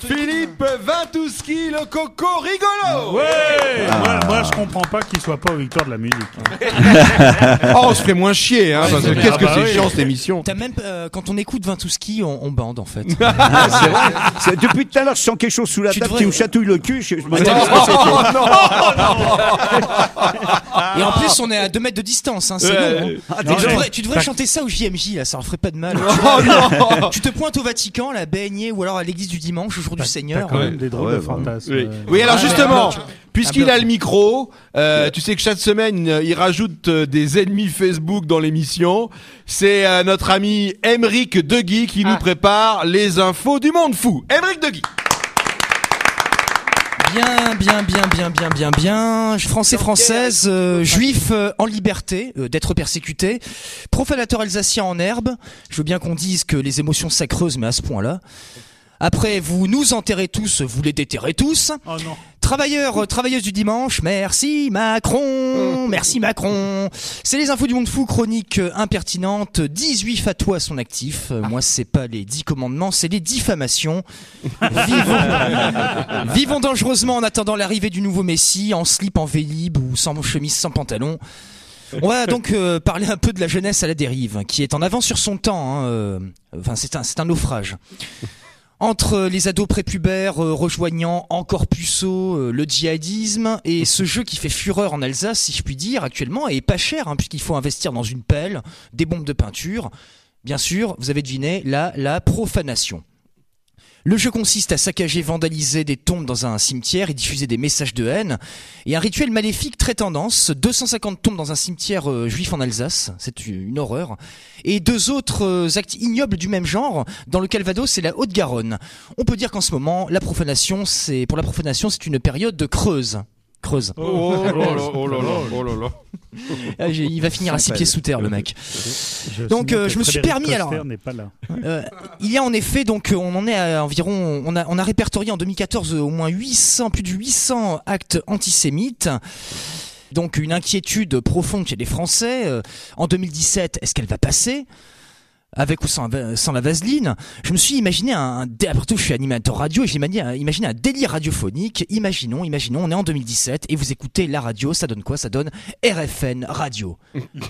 Philippe Vintouski, le coco rigolo. Ouais Ah. moi, moi, je comprends pas qu'il soit pas aux victoires de la musique. Oh, on se fait moins chier, hein, parce que c'est qu'est-ce que Ah bah c'est chiant cette émission. T'as même, euh, quand on écoute Vintouski, on, on bande en fait. Ah, c'est vrai. C'est- Depuis tout à l'heure, je sens quelque chose sous la Tu table devrais- qui me chatouille le cul. Je, je me Oh, demande ce que Et en plus, on est à 2 mètres de distance, hein, c'est Ouais. long. hein. Ah, tu, devrais, tu devrais T'as- chanter ça au JMJ, là, ça leur ferait pas de mal. Oh, tu, vois, non. tu te pointes au Vatican, la baigner, ou alors à l'église du dimanche, jour du Seigneur. quand même des drôles de Ouais, bah, fantasmes. Oui, Euh, Oui, alors Ah, justement, puisqu'il a le micro, euh, tu sais que chaque semaine, euh, il rajoute euh, des ennemis Facebook dans l'émission. C'est euh, notre ami Emeric Degui qui nous prépare les infos du monde fou. Emeric Degui. Bien, bien, bien, bien, bien, bien, bien. Français, française, euh, juif euh, en liberté euh, d'être persécuté, profanateur alsacien en herbe. Je veux bien qu'on dise que les émotions ça creuse, mais à ce point-là. Après, vous nous enterrez tous, vous les déterrez tous. Oh non. Travailleurs, euh, travailleuses du dimanche, merci Macron, merci Macron. C'est les infos du monde fou, chronique euh, impertinente, 18 fatwas à son actif. Euh, Moi, c'est pas les 10 commandements, c'est les diffamations. Vivons, vivons dangereusement en attendant l'arrivée du nouveau Messie, en slip, en vélib ou sans chemise, sans pantalon. On va donc euh, parler un peu de la jeunesse à la dérive, qui est en avance sur son temps. hein, euh, Enfin, c'est un, c'est un naufrage. Entre les ados prépubères euh, rejoignant encore puceau euh, le djihadisme et ce jeu qui fait fureur en Alsace, si je puis dire, actuellement, et pas cher, hein, puisqu'il faut investir dans une pelle, des bombes de peinture. Bien sûr, vous avez deviné, là, la profanation. Le jeu consiste à saccager, vandaliser des tombes dans un cimetière et diffuser des messages de haine. Et un rituel maléfique très tendance, 250 tombes dans un cimetière euh, juif en Alsace, c'est une horreur. Et deux autres euh, actes ignobles du même genre, dans le Calvados et la Haute-Garonne. On peut dire qu'en ce moment, la profanation, c'est pour la profanation, c'est une période de creuse. Creuse. Oh oh oh. Ah, il va finir à six pieds sous terre, le mec. Donc, euh, je me suis permis alors. Pas là. Euh, il y a en effet donc euh, on en est à environ on a on a répertorié en 2014 euh, au moins 800 plus de 800 actes antisémites. Donc une inquiétude profonde chez les Français. Euh, en 2017, est-ce qu'elle va passer avec ou sans, sans la vaseline, je me suis imaginé un, après tout je suis animateur radio et j'ai imaginé, un- délire radiophonique. Imaginons, imaginons, on est en 2017 et vous écoutez la radio, ça donne quoi Ça donne RFN Radio.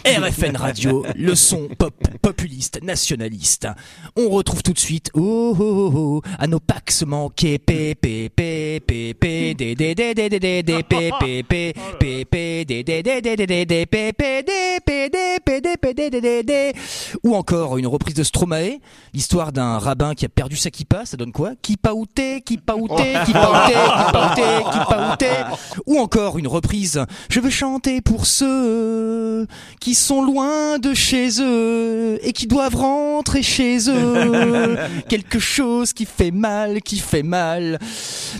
RFN Radio, le son pop, populiste, nationaliste. On retrouve tout de suite, oh, oh, oh, oh, à nos pax manqués, p, p, p, p, p, d, d, d, d, d, d, d, p, p, p, p, p, d, d, d, d, d, d, d, p, p, d, p, d, p, d, p, d, d, d, d. Ou encore une reprise de Stromae, l'histoire d'un rabbin qui a perdu sa kippa, ça donne quoi? Kippa outé, kippa outé, kippa outé, kippa outé, kippa outé. Ou encore une reprise, je veux chanter pour ceux qui sont loin de chez eux et qui doivent rentrer chez eux. Quelque chose qui fait mal, qui fait mal.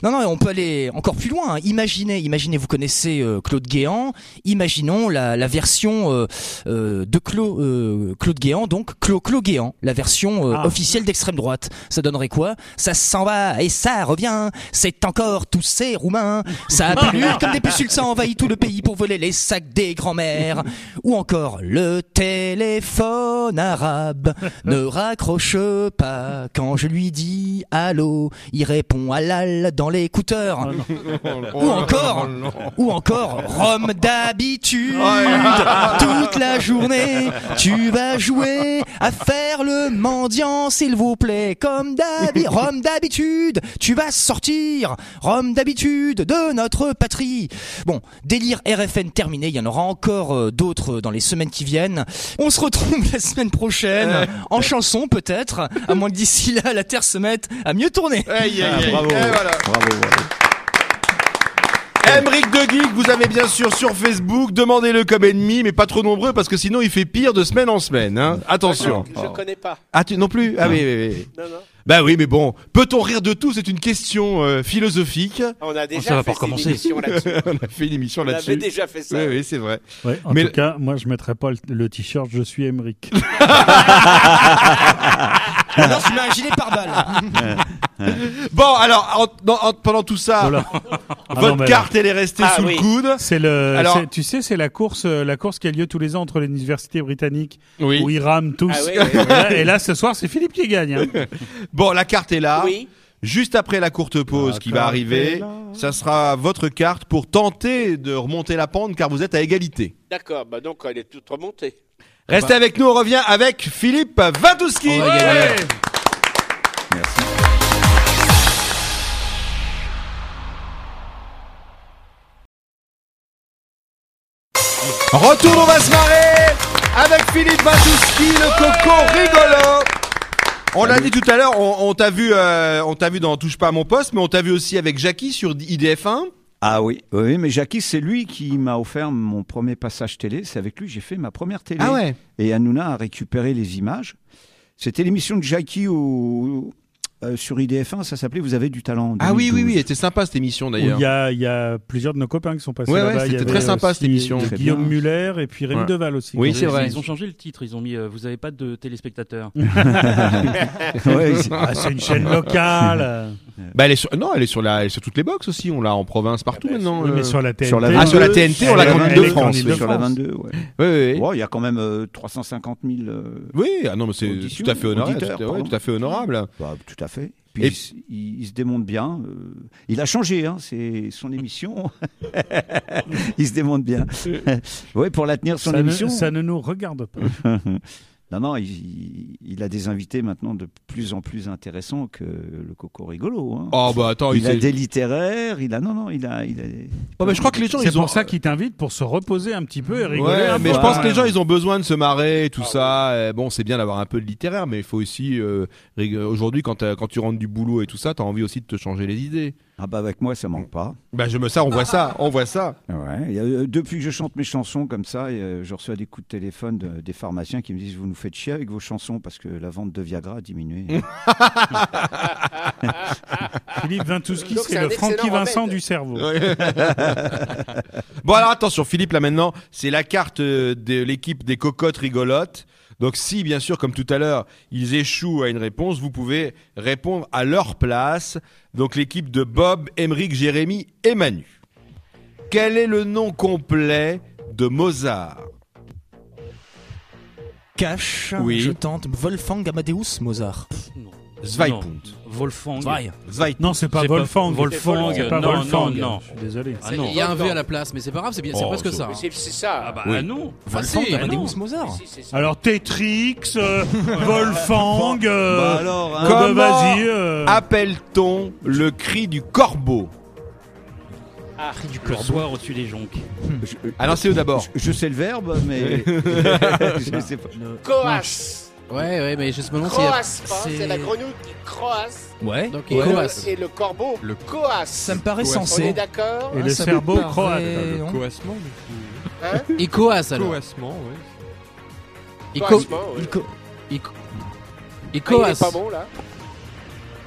Non, non, on peut aller encore plus loin. hein. Imaginez, imaginez, vous connaissez euh, Claude Guéant. Imaginons la, la version euh, euh, de Clo- Claude Guéant, donc Clo, Clo Guéant, la version euh, Ah. officielle d'extrême droite. Ça donnerait quoi? Ça s'en va et ça revient. C'est encore tous ces Roumains. Ça pullule comme des pustules, ça envahit tout le pays pour voler les sacs des grands-mères. Ou encore le téléphone arabe ne raccroche pas quand je lui dis allô. Il répond halal dans l'écouteur. Ou encore, ou encore, Rome d'habitude, toute la journée, tu vas jouer à faire le mendiant, s'il vous plaît, comme d'habitude, Rome d'habitude, tu vas sortir, Rome d'habitude de notre patrie. Bon, délire RFN terminé, il y en aura encore euh, d'autres dans les semaines qui viennent. On se retrouve la semaine prochaine, en chanson peut-être, à moins que d'ici là, la Terre se mette à mieux tourner. Bravo. Et voilà. Bravo, bravo. Emric de Geek, vous avez bien sûr sur Facebook, demandez-le comme ennemi, mais pas trop nombreux parce que sinon il fait pire de semaine en semaine. Hein. Attention. Je connais pas. Ah, tu non plus? Ah oui, oui, oui. Non, non. Bah oui, mais bon, peut-on rire de tout? C'est une question euh, philosophique. On a déjà ça va fait pas recommencer. une émission là-dessus. On a fait une émission On là-dessus. avait déjà fait ça. Oui, oui, c'est vrai. Ouais, en Mais tout le- cas, moi, je mettrais pas le, le t-shirt Je suis Emmerich. Alors tu mets un gilet pare-balles. Bon, alors, en- dans- en- pendant tout ça, Voilà. Ah votre carte, elle est restée Ah sous oui. le coude. C'est le, Alors- c'est- tu sais, c'est la course, euh, la course qui a lieu tous les ans entre les universités britanniques où Oui. ils rament tous. Ah oui, et, oui, là, et là, ce soir, c'est Philippe qui gagne. hein. Bon, la carte est là. Oui. Juste après la courte pause qui va arriver, ça sera votre carte pour tenter de remonter la pente car vous êtes à égalité. D'accord, bah donc elle est toute remontée. Restez avec nous, on revient avec Philippe Vatouski. On Retour, on va se marrer avec Philippe Vatouski, le coco rigolo. On l'a dit tout à l'heure, on, on t'a vu, euh, on t'a vu dans Touche pas à mon poste, mais on t'a vu aussi avec Jackie sur IDF1. Ah oui, oui, mais Jackie, c'est lui qui m'a offert mon premier passage télé. C'est avec lui que j'ai fait ma première télé. Ah ouais. Et Hanouna a récupéré les images. C'était l'émission de Jackie au, euh, sur IDF1, ça s'appelait Vous avez du talent. en Ah oui, oui, 2012. oui, c'était sympa cette émission d'ailleurs. Il y a, il y a plusieurs de nos copains qui sont passés Ouais, ouais, là-bas. Y c'était très sympa, aussi cette émission. Guillaume bien. Muller et puis Rémi Ouais. Deval aussi. Oui, c'est vrai. Ils ont changé le titre, ils ont mis euh, Vous avez pas de téléspectateurs. Ouais, c'est- Ah, c'est une chaîne locale. Bah, elle est sur, non, elle est sur la, elle est sur toutes les box aussi. On l'a en province partout maintenant. Oui, mais euh. sur la TNT. Sur la Ah, sur la TNT, on l'a qu'en oui, Ile-de-France. sur la 22, ouais. Oui. Bon, il y a quand même euh, 350 000. euh, Oui, ah non, mais c'est tout à fait honorable. auditeur, tout, à- ouais, tout à fait honorable. bah, tout à fait. Puis Et- il, il- se démonte bien. euh, il a changé, hein, c'est son émission. il se démonte bien. oui, pour la tenir son Ça ne, émission. ça ne nous regarde pas. non, non, il, il a des invités maintenant de plus en plus intéressants que le Coco rigolo. hein. Oh bah attends, il a des littéraires, il a non non, il a il a. Oh, bah, je crois que les gens C'est ils ont. pour ça qu'ils t'invitent pour se reposer un petit peu et rigoler. Ouais, un mais peu. je pense que les gens ils ont besoin de se marrer, tout ça. Euh, Bon, c'est bien d'avoir un peu de littéraire, mais il faut aussi euh, rig- aujourd'hui quand t'as- quand tu rentres du boulot et tout ça, t'as envie aussi de te changer les idées. Ah bah avec moi ça manque pas. Bah je me ça, on voit ça, on voit ça. Ouais, euh, depuis que je chante mes chansons comme ça, et, euh, je reçois des coups de téléphone de- des pharmaciens qui me disent vous nous faites chier avec vos chansons parce que la vente de Viagra a diminué. Philippe Vintouski, c'est le Francky Vincent remède. du cerveau. Bon alors attention, Philippe là maintenant, c'est la carte euh, de l'équipe des cocottes rigolotes. Donc si bien sûr comme tout à l'heure, ils échouent à une réponse, vous pouvez répondre à leur place. Donc l'équipe de Bob, Emeric, Jérémy et Manu. Quel est le nom complet de Mozart? Cash, Oui. je tente. Wolfgang Amadeus Mozart. Non. Zweipunt. Non. Wolfgang. Zweig. Zweipunt. Non, c'est pas C'est pas Wolfgang. Wolfgang, C'est pas non, Wolfgang. non, non. Je suis désolé. Ah non. Il y a un V à la place, mais c'est pas grave, c'est bien, c'est Oh, presque ça- c'est c'est ça. Ah bah Oui. ah non. Wolfgang si, Amadeus non. Mozart. Si, c'est ça. Alors Tetrix, euh, Wolfgang. euh, Bah alors, hein. bah, Comment vas-y. euh, Appelle-t-on le cri du corbeau Cri du Le corbeau. soir au-dessus des jonques. je, Ah non, c'est eux d'abord. je- je sais le verbe, mais je sais pas. Coas. Ouais, ouais, mais je me demande. Croasse pas, c'est- la grenouille qui croasse. Ouais. Donc, le, coasse. et le corbeau, Le coasse. Ça me paraît On est sensé. d'accord Et Ah, le cerveau croate. non Coassement, du coup. Hein Il coasse alors. Coassement, ouais. Il, co- Coassement, ouais. il, co- il, co- il Ah, il est coasse. pas bon là.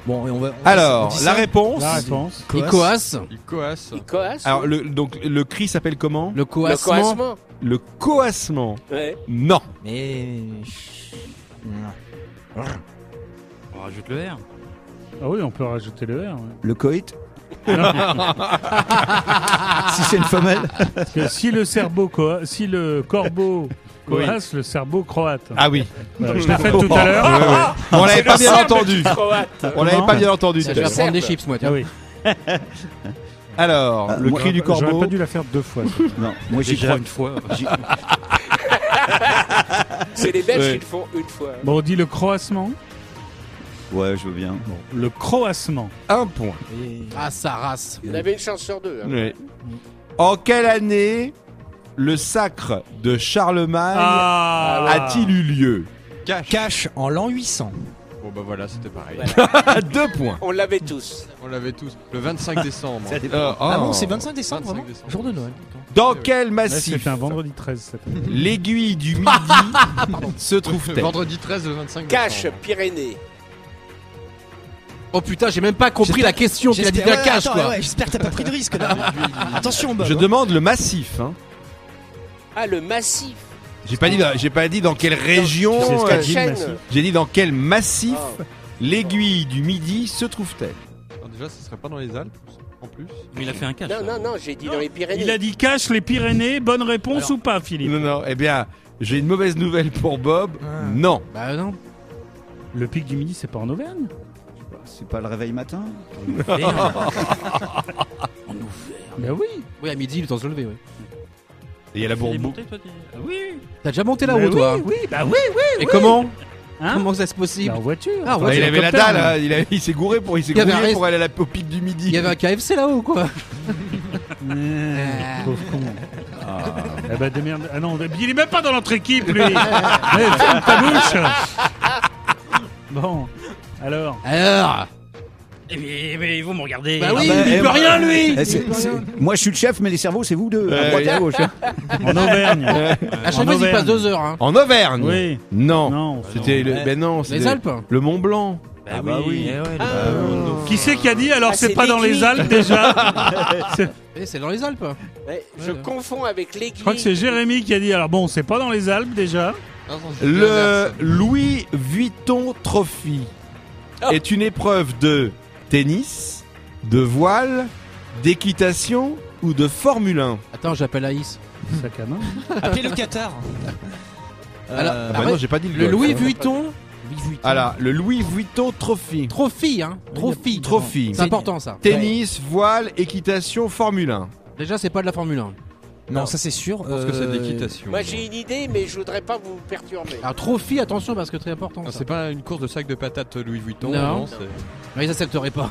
Bon, et on va. on- Alors, la réponse. La réponse. Il coasse. Il coasse. Il coasse. Alors le donc le cri s'appelle comment? Le le coassement. coassement. Le coassement. Ouais. Non. Mais. On rajoute le R. Ah oui, on peut rajouter le R. ouais. Le coït Si c'est une femelle Parce que si le cerveau coa- si le corbeau Oui. coasse, le cerveau croate. Ah oui. Voilà, je l'ai fait tout à l'heure. On l'avait pas bien entendu. On l'avait pas bien entendu. Ça, tout à je vais l'heure. prendre des chips, moi. Ah tiens. oui. Alors, Ah, le moi, cri du J'aurais corbeau. pas dû la faire deux fois. ça. Non, moi j'y Déjà crois. une fois. j'y- C'est les Belges Ouais. qui le font une fois. Bon, on dit le croassement. Ouais, je veux bien. Le croassement. Un point. Ah, sa race. En avait une chance sur deux. hein. Ouais. En quelle année le sacre de Charlemagne Ah, a-t-il eu lieu? Cash. Cash en l'an 800. Bon bah voilà, c'était pareil. Deux points. On l'avait tous. On l'avait tous. Le 25 décembre. Euh, Ah oh. bon, c'est 25 décembre, 25 vraiment décembre. Jour de Noël. Dans quel massif c'était un vendredi 13 cette année. l'aiguille du midi se trouve-t-elle Vendredi 13 le 25 Cache, décembre. Pyrénées. Oh putain, j'ai même pas compris la question qu'il a dit la ouais, cache, attends, quoi. ouais, J'espère que t'as pas pris de risque là. Attention, Bob. Je hein. demande le massif. Hein. Ah, le massif. J'ai pas dit, j'ai pas dit dans quelle région. C'est ce euh, dit. J'ai dit dans quel massif Ah. l'aiguille du midi se trouve-t-elle? Alors déjà, ce serait pas dans les Alpes, en plus. Mais il a fait un cache. Non, là. non, non, j'ai dit dans les Pyrénées. Il a dit cache les Pyrénées. Bonne réponse ou pas, Philippe? Non, non. Eh bien, j'ai une mauvaise nouvelle pour Bob. Ah. Non. Bah non. Le pic du midi, c'est pas en Auvergne? C'est pas le réveil matin? Bah oui. Oui, à midi, il est temps de se lever, oui. Et il y a la t'es- Ah oui. T'as déjà monté Bah là-haut, oui, toi oui, bah oui, oui. Et oui. comment? Hein Comment ça c'est possible Bah, en voiture. Ah, Ouais, ouais, il avait la dalle, hein. il, s'est gouré pour, il s'est Il y avait grouillé un reste- pour aller à la, au pic du midi. Il y avait un KFC là-haut ou quoi pauvre con. Ah bah démerde. Ah non, il est même pas dans notre équipe lui. Allez, ferme ta bouche. Bon, alors. Alors Eh bien, mais vous me regardez. Bah Ah oui, bah, il eh, peut rien lui Eh, Moi, je suis le chef, mais les cerveaux, c'est vous deux. à Ouais, droite et à gauche. hein. En Auvergne. À chaque fois, il passe deux heures. Hein. En Auvergne Oui. Non. Non. C'était le. Ouais. Ben non, Les c'était Alpes Le Mont Blanc. Bah Ah bah oui. eh ouais, Ah, Qui c'est qui a dit alors Ah, c'est c'est pas dans les. Alpes déjà Eh, c'est dans les Alpes. ouais, je confonds avec. Je crois que c'est Jérémy qui a dit alors bon c'est pas dans les Alpes déjà. Le Louis Vuitton Trophy Oh. est une épreuve de tennis, de voile, d'équitation ou de Formule 1. Attends, j'appelle Aïs. Sac à main. Appelez le Qatar. Alors, Euh, Ah bah non, j'ai pas dit le, le golf. Louis Vuitton, Ah là, le Louis Vuitton Trophy. trophy, hein. Trophy. Trophy. C'est important ça. Tennis, voile, équitation, Formule 1. Déjà, c'est pas de la Formule 1. Non, ça c'est sûr. Je pense que c'est de Euh, l'équitation. Moi j'ai une idée, mais je voudrais pas vous perturber. Alors, trophy, attention parce que très important. Ah, ça. c'est pas une course de sac de patates Louis Vuitton. Non. Non, c'est- ça accepterait pas.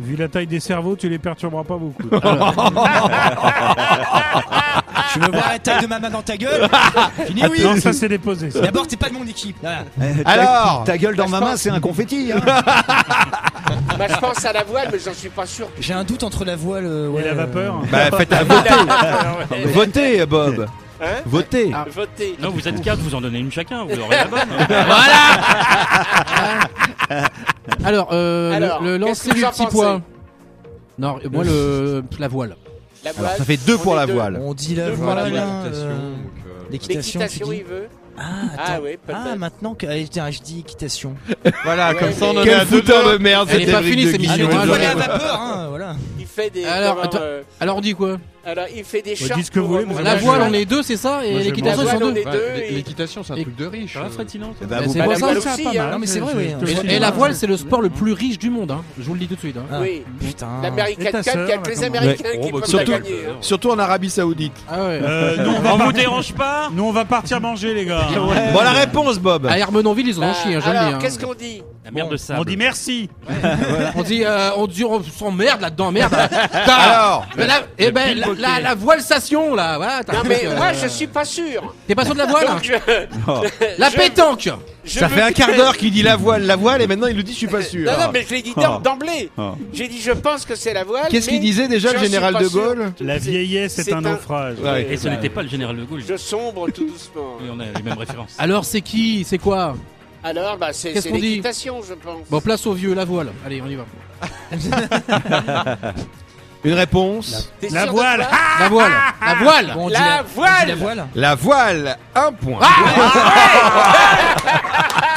Vu la taille des cerveaux, tu les perturberas pas beaucoup. Tu veux voir la taille de ma main dans ta gueule Fini oui. Non, ça c'est déposé. ça. D'abord, t'es pas de mon équipe. Voilà. Ta- Alors Ta gueule dans ma main, c'est un confetti. hein. Bah, je pense à la voile, mais j'en suis pas sûr. J'ai un doute entre la voile euh, Et la euh, vapeur. Bah faites à voter. Votez, Bob. Hein Votez. Ah. Votez. Non, vous êtes quatre, vous en donnez une chacun, vous aurez la bonne. Alors, euh, Alors, le, le qu'est-ce lancer que du vous en petit pensez pois. Non, moi, le, la voile. La Alors, ça fait deux on pour la deux. voile. On dit la Deux voile. L'équitation, euh, euh, L'équitation, tu L'équitation, dis il veut. Ah, Ah attends. oui, Ah, maintenant que ah, tiens, je dis équitation. Voilà, comme ça, on en est à deux de merde. Elle est cette pas finie, cette Guy. émission, Ah, hein, vapeur, hein, voilà. Il fait des. Alors, comment, attends. euh, Alors, on dit quoi? Alors, il fait des que vous pour voulez, La voile, on est deux, c'est ça Et l'équitation, sont deux. L'équitation, c'est un truc de riche. Bah, Mais vous c'est Bah, la ça pas hein. mal. Non, mais c'est vrai, Et- la voile, c'est le sport le plus riche du monde. Hein. Je vous le dis tout de suite. Hein. Oui. Putain. Il n'y a que les Américains qui Oh, bah, peuvent surtout- la gagner. Surtout en Arabie Saoudite. Ah ouais. Euh, nous, on vous dérange pas nous, on va partir manger les gars. Bon, la réponse, Bob. À Hermenonville, ils ont Bah, chié, alors, qu'est-ce qu'on dit? La merde de sable. On dit merci. On dit, euh, on dit, on s'emmerde là-dedans, merde. Alors, Mais là, eh ben, la, la, la voile station, là, voilà. t'as Non, un mais euh, moi, je suis pas sûr. T'es pas sûr de la voile Donc, je- La je- pétanque je ça fait un quart d'heure qu'il dit la voile, la voile, et maintenant il nous dit je suis pas sûr. Non, non, mais je l'ai dit d'em- Oh. d'emblée. Oh. J'ai dit, je pense que c'est la voile. Qu'est-ce qu'il mais disait déjà le j'en suis général pas de sûr. Gaulle La vieillesse est, C'est un un- naufrage. Ouais. Et ce n'était pas le général de Gaulle. Je sombre tout doucement. Oui, on a les mêmes références. Alors, c'est qui? C'est quoi? Alors, bah, c'est Qu'est-ce c'est qu'on dit l'équitation, je pense. Bon, place au vieux, la voile. Allez, on y va. Une réponse T'es La sûr de voile. toi La voile La voile Bon, on dit La on dit voile La voile. La voile, un point.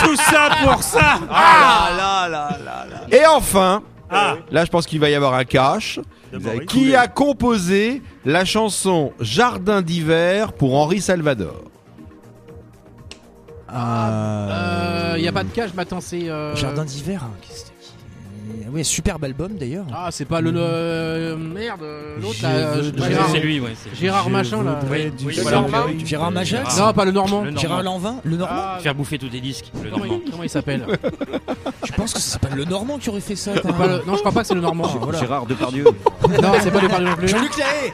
Tout ça pour ça. Ah là là là là. Et enfin, Ah. là je pense qu'il va y avoir un cash. D'abord, Qui a composé la chanson Jardin d'hiver pour Henri Salvador? Euh, y a pas de cage, attends, c'est. euh, Jardin d'hiver. hein, Oui, superbe album d'ailleurs. Ah, c'est pas le. le- Merde, l'autre là. euh, Gérard, C'est lui, ouais. c'est- Gérard machin là. Oui, du oui, Le voilà. Normand Gérard Majax. Non, pas le Normand. Le Normand. Gérard Lanvin. Le Normand. Ah, Faire bouffer tous tes disques, le comment, Normand. il, comment il s'appelle Je pense que c'est pas le Normand qui aurait fait ça. quand C'est pas même. le- Non, je crois pas que c'est le Normand. voilà. Gérard Depardieu. Non, c'est pas le Parlement non plus. Jean-Luc Lahaye.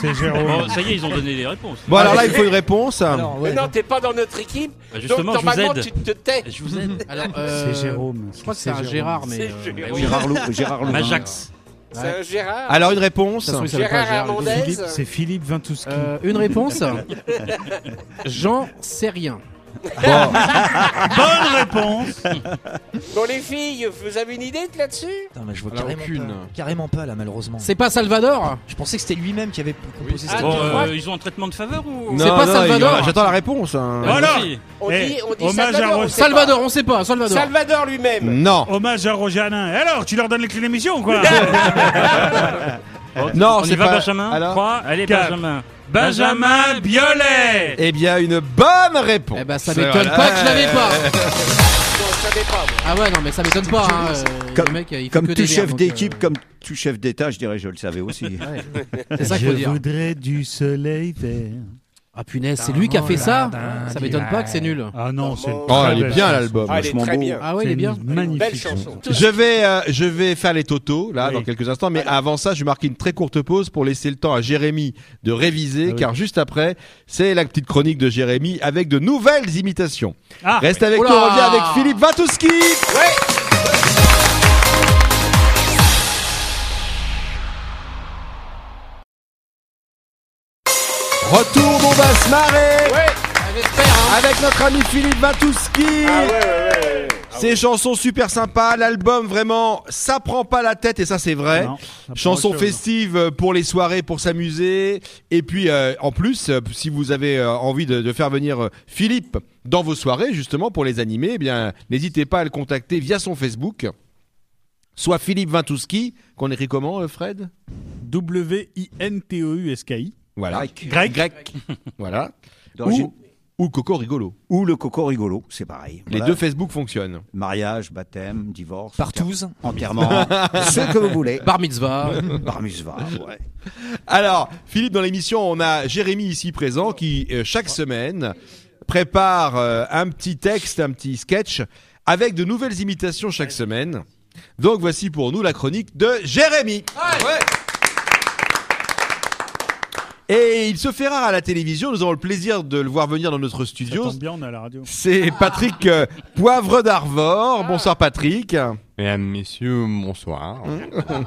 C'est Jérôme. Bon, ça y est, ils ont donné les réponses. Bon alors là il faut une réponse. Alors, ouais, Mais non, t'es pas dans notre équipe. Bah, justement, donc, je vous normalement, aide. tu te tais. Je vous aide. Alors, euh, C'est Jérôme. Je crois que c'est un Gérard, mais. C'est euh, Jérôme. bah oui. Gérard Lou- Gérard Louvain. Majax. C'est un Gérard. Alors une réponse. Ça se trouve, il s'appelle pas Gérard Gérard. Hernandez. Philippe- C'est Philippe Vintouski. Euh, une réponse J'en sais rien. Bonne réponse. Bon, les filles, vous avez une idée de là-dessus? Putain, mais je vois Alors, carrément aucune. pas. Carrément pas là, malheureusement. C'est pas Salvador? Je pensais que c'était lui-même qui avait composé Ah, cette Bon, euh, ils ont un traitement de faveur ou C'est pas non, Salvador. J'attends la réponse. hein. Voilà. On Eh, dit, on dit hommage à Salvador. On sait pas. Salvador, on sait pas, Salvador. Salvador lui-même. Non. Hommage à Roger Hanin. Et alors, tu leur donnes les clés d'émission, quoi Non, c'est pas- Benjamin Alors 3, allez, Quatre. Benjamin. Benjamin Biolay Eh bien, une bonne réponse. Eh ben, ça m'étonne pas que je l'avais pas. Ah ouais, non, mais ça m'étonne pas. Hein. euh, Comme, le mec, il fait comme que tout des chef donc, d'équipe, euh, comme tout chef d'État, je dirais, je le savais aussi. C'est ça qu'il Je faut dire. voudrais du soleil vert. Ah punaise, c'est lui qui a fait ça Ça m'étonne pas que c'est nul. Ah non, c'est. une Oh, il est bien l'album. Ah, elle est très bien. Ah ouais, il est bien. magnifique Belle chanson. Je vais, euh, je vais faire les totos là Oui. dans quelques instants, mais avant ça, je vais marquer une très courte pause pour laisser le temps à Jérémy de réviser, Ah oui. car juste après, c'est la petite chronique de Jérémy avec de nouvelles imitations. Ah, Reste avec Oula nous, on revient avec Philippe Vatouski. Retour, on va se marrer avec notre ami Philippe Vatouski. Ces chansons super sympas, l'album vraiment, ça prend pas la tête et ça c'est vrai. Non, ça prend Chansons festives pour les soirées, pour s'amuser. Et puis euh, en plus, euh, si vous avez euh, envie de, de faire venir euh, Philippe dans vos soirées justement pour les animer, eh bien n'hésitez pas à le contacter via son Facebook. Soit Philippe Vintouski, qu'on écrit comment euh, Fred? W-I-N-T-O-U-S-K-I. Voilà. Grec. Grec. voilà. Ou, ou Coco Rigolo. Ou le coco rigolo, c'est pareil. Les Voilà. deux Facebook fonctionnent. Mariage, baptême, divorce. Partouze. Enterrement. ce que vous voulez. Bar mitzvah. Bar mitzvah, ouais. Alors, Philippe, dans l'émission, on a Jérémy ici présent qui, euh, chaque semaine, prépare euh, un petit texte, un petit sketch, avec de nouvelles imitations chaque semaine. Donc voici pour nous la chronique de Jérémy. Ouais. Et il se fait rare à la télévision, nous avons le plaisir de le voir venir dans notre Ça studio. tombe bien, on est à la radio. C'est Patrick euh, Poivre d'Arvor. Bonsoir Patrick. Mesdames, messieurs, bonsoir.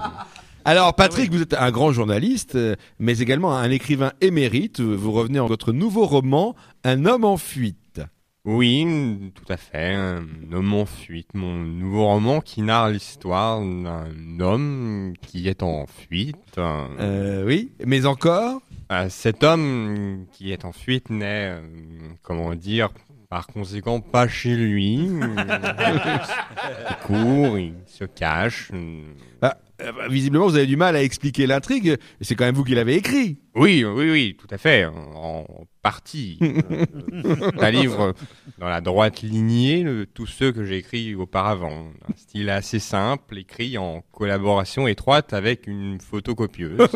Alors Patrick, vous êtes un grand journaliste, euh, mais également un écrivain émérite. Vous revenez en votre nouveau roman, Un homme en fuite. Oui, tout à fait. Un homme en fuite, mon nouveau roman qui narre l'histoire d'un homme qui est en fuite. Euh, oui, mais encore? Euh, cet homme qui est en fuite n'est, euh, comment dire, par conséquent pas chez lui. il court, il se cache. Ah, euh, Visiblement, vous avez du mal à expliquer l'intrigue. C'est quand même vous qui l'avez écrit. Oui, oui, oui, tout à fait, en, en partie. Euh, un livre dans la droite lignée de tous ceux que j'ai écrits auparavant. Un style assez simple, écrit en collaboration étroite avec une photocopieuse.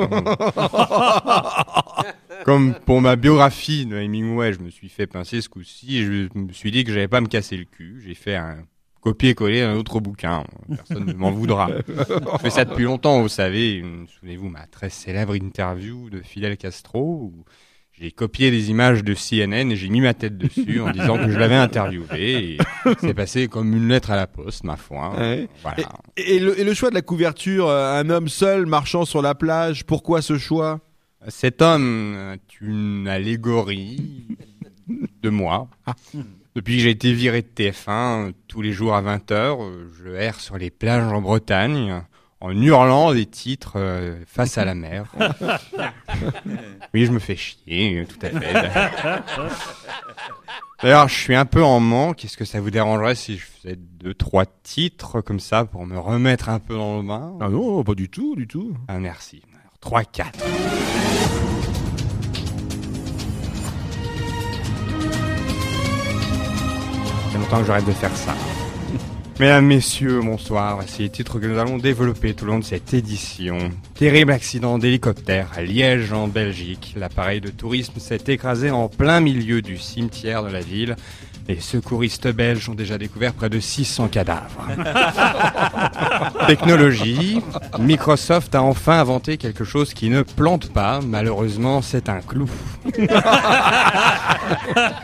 Comme pour ma biographie de Hemingway, je me suis fait pincer ce coup-ci et je me suis dit que j'allais pas me casser le cul. J'ai fait un copier-coller d'un autre bouquin. Personne ne m'en voudra. Je fais ça depuis longtemps, vous savez. Une- Souvenez-vous ma très célèbre interview de Fidel Castro où j'ai copié des images de CNN et j'ai mis ma tête dessus en disant que je l'avais interviewé. C'est passé comme une lettre à la poste, ma foi. Ouais. Voilà. Et, et le, et le choix de la couverture, euh, un homme seul marchant sur la plage, pourquoi ce choix? Cet homme est une allégorie de moi. Depuis que j'ai été viré de TF1, tous les jours à 20h, je erre sur les plages en Bretagne en hurlant des titres euh, face à la mer. oui, je me fais chier, tout à fait. D'ailleurs, je suis un peu en manque. Est-ce que ça vous dérangerait si je faisais deux, trois titres comme ça pour me remettre un peu dans le bain? Ah non, pas du tout, du tout. Ah, merci. Alors, trois, quatre. Longtemps que j'arrête de faire ça. Mesdames, messieurs, bonsoir. Voici les titres que nous allons développer tout au long de cette édition. Terrible accident d'hélicoptère à Liège, en Belgique. L'appareil de tourisme s'est écrasé en plein milieu du cimetière de la ville. Les secouristes belges ont déjà découvert près de 600 cadavres. Technologie. Microsoft a enfin inventé quelque chose qui ne plante pas. Malheureusement, c'est un clou.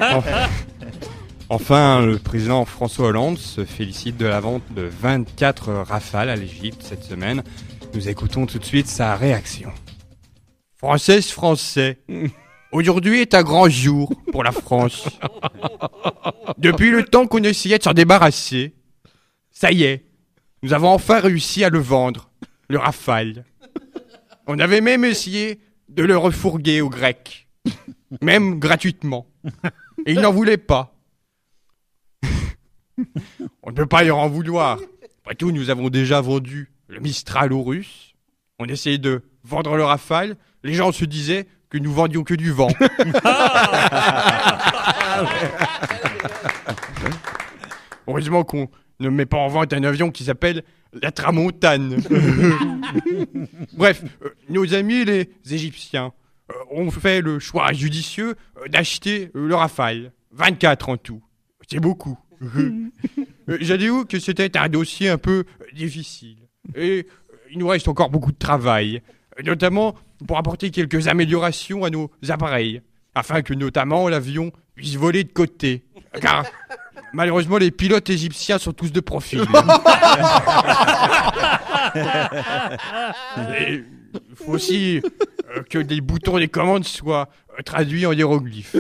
Enfin, le président François Hollande se félicite de la vente de 24 rafales à l'Égypte cette semaine. Nous écoutons tout de suite sa réaction. Française, Français, aujourd'hui est un grand jour pour la France. Depuis le temps qu'on essayait de s'en débarrasser, ça y est, nous avons enfin réussi à le vendre, le Rafale. On avait même essayé de le refourguer aux Grecs, même gratuitement. Et ils n'en voulaient pas. On ne peut pas leur en vouloir. Après tout, nous avons déjà vendu le Mistral aux Russes. On essayait de vendre le Rafale. Les gens se disaient que nous vendions que du vent. Heureusement qu'on ne met pas en vente un avion qui s'appelle la Tramontane. Bref, euh, nos amis les Égyptiens euh, ont fait le choix judicieux euh, d'acheter le Rafale. 24 en tout. C'est beaucoup. Euh, J'avoue que c'était un dossier un peu euh, difficile. Et euh, il nous reste encore beaucoup de travail, euh, notamment pour apporter quelques améliorations à nos appareils, afin que notamment l'avion puisse voler de côté. Car malheureusement, les pilotes égyptiens sont tous de profil. Et il faut aussi euh, que les boutons des commandes soient euh, traduits en hiéroglyphes.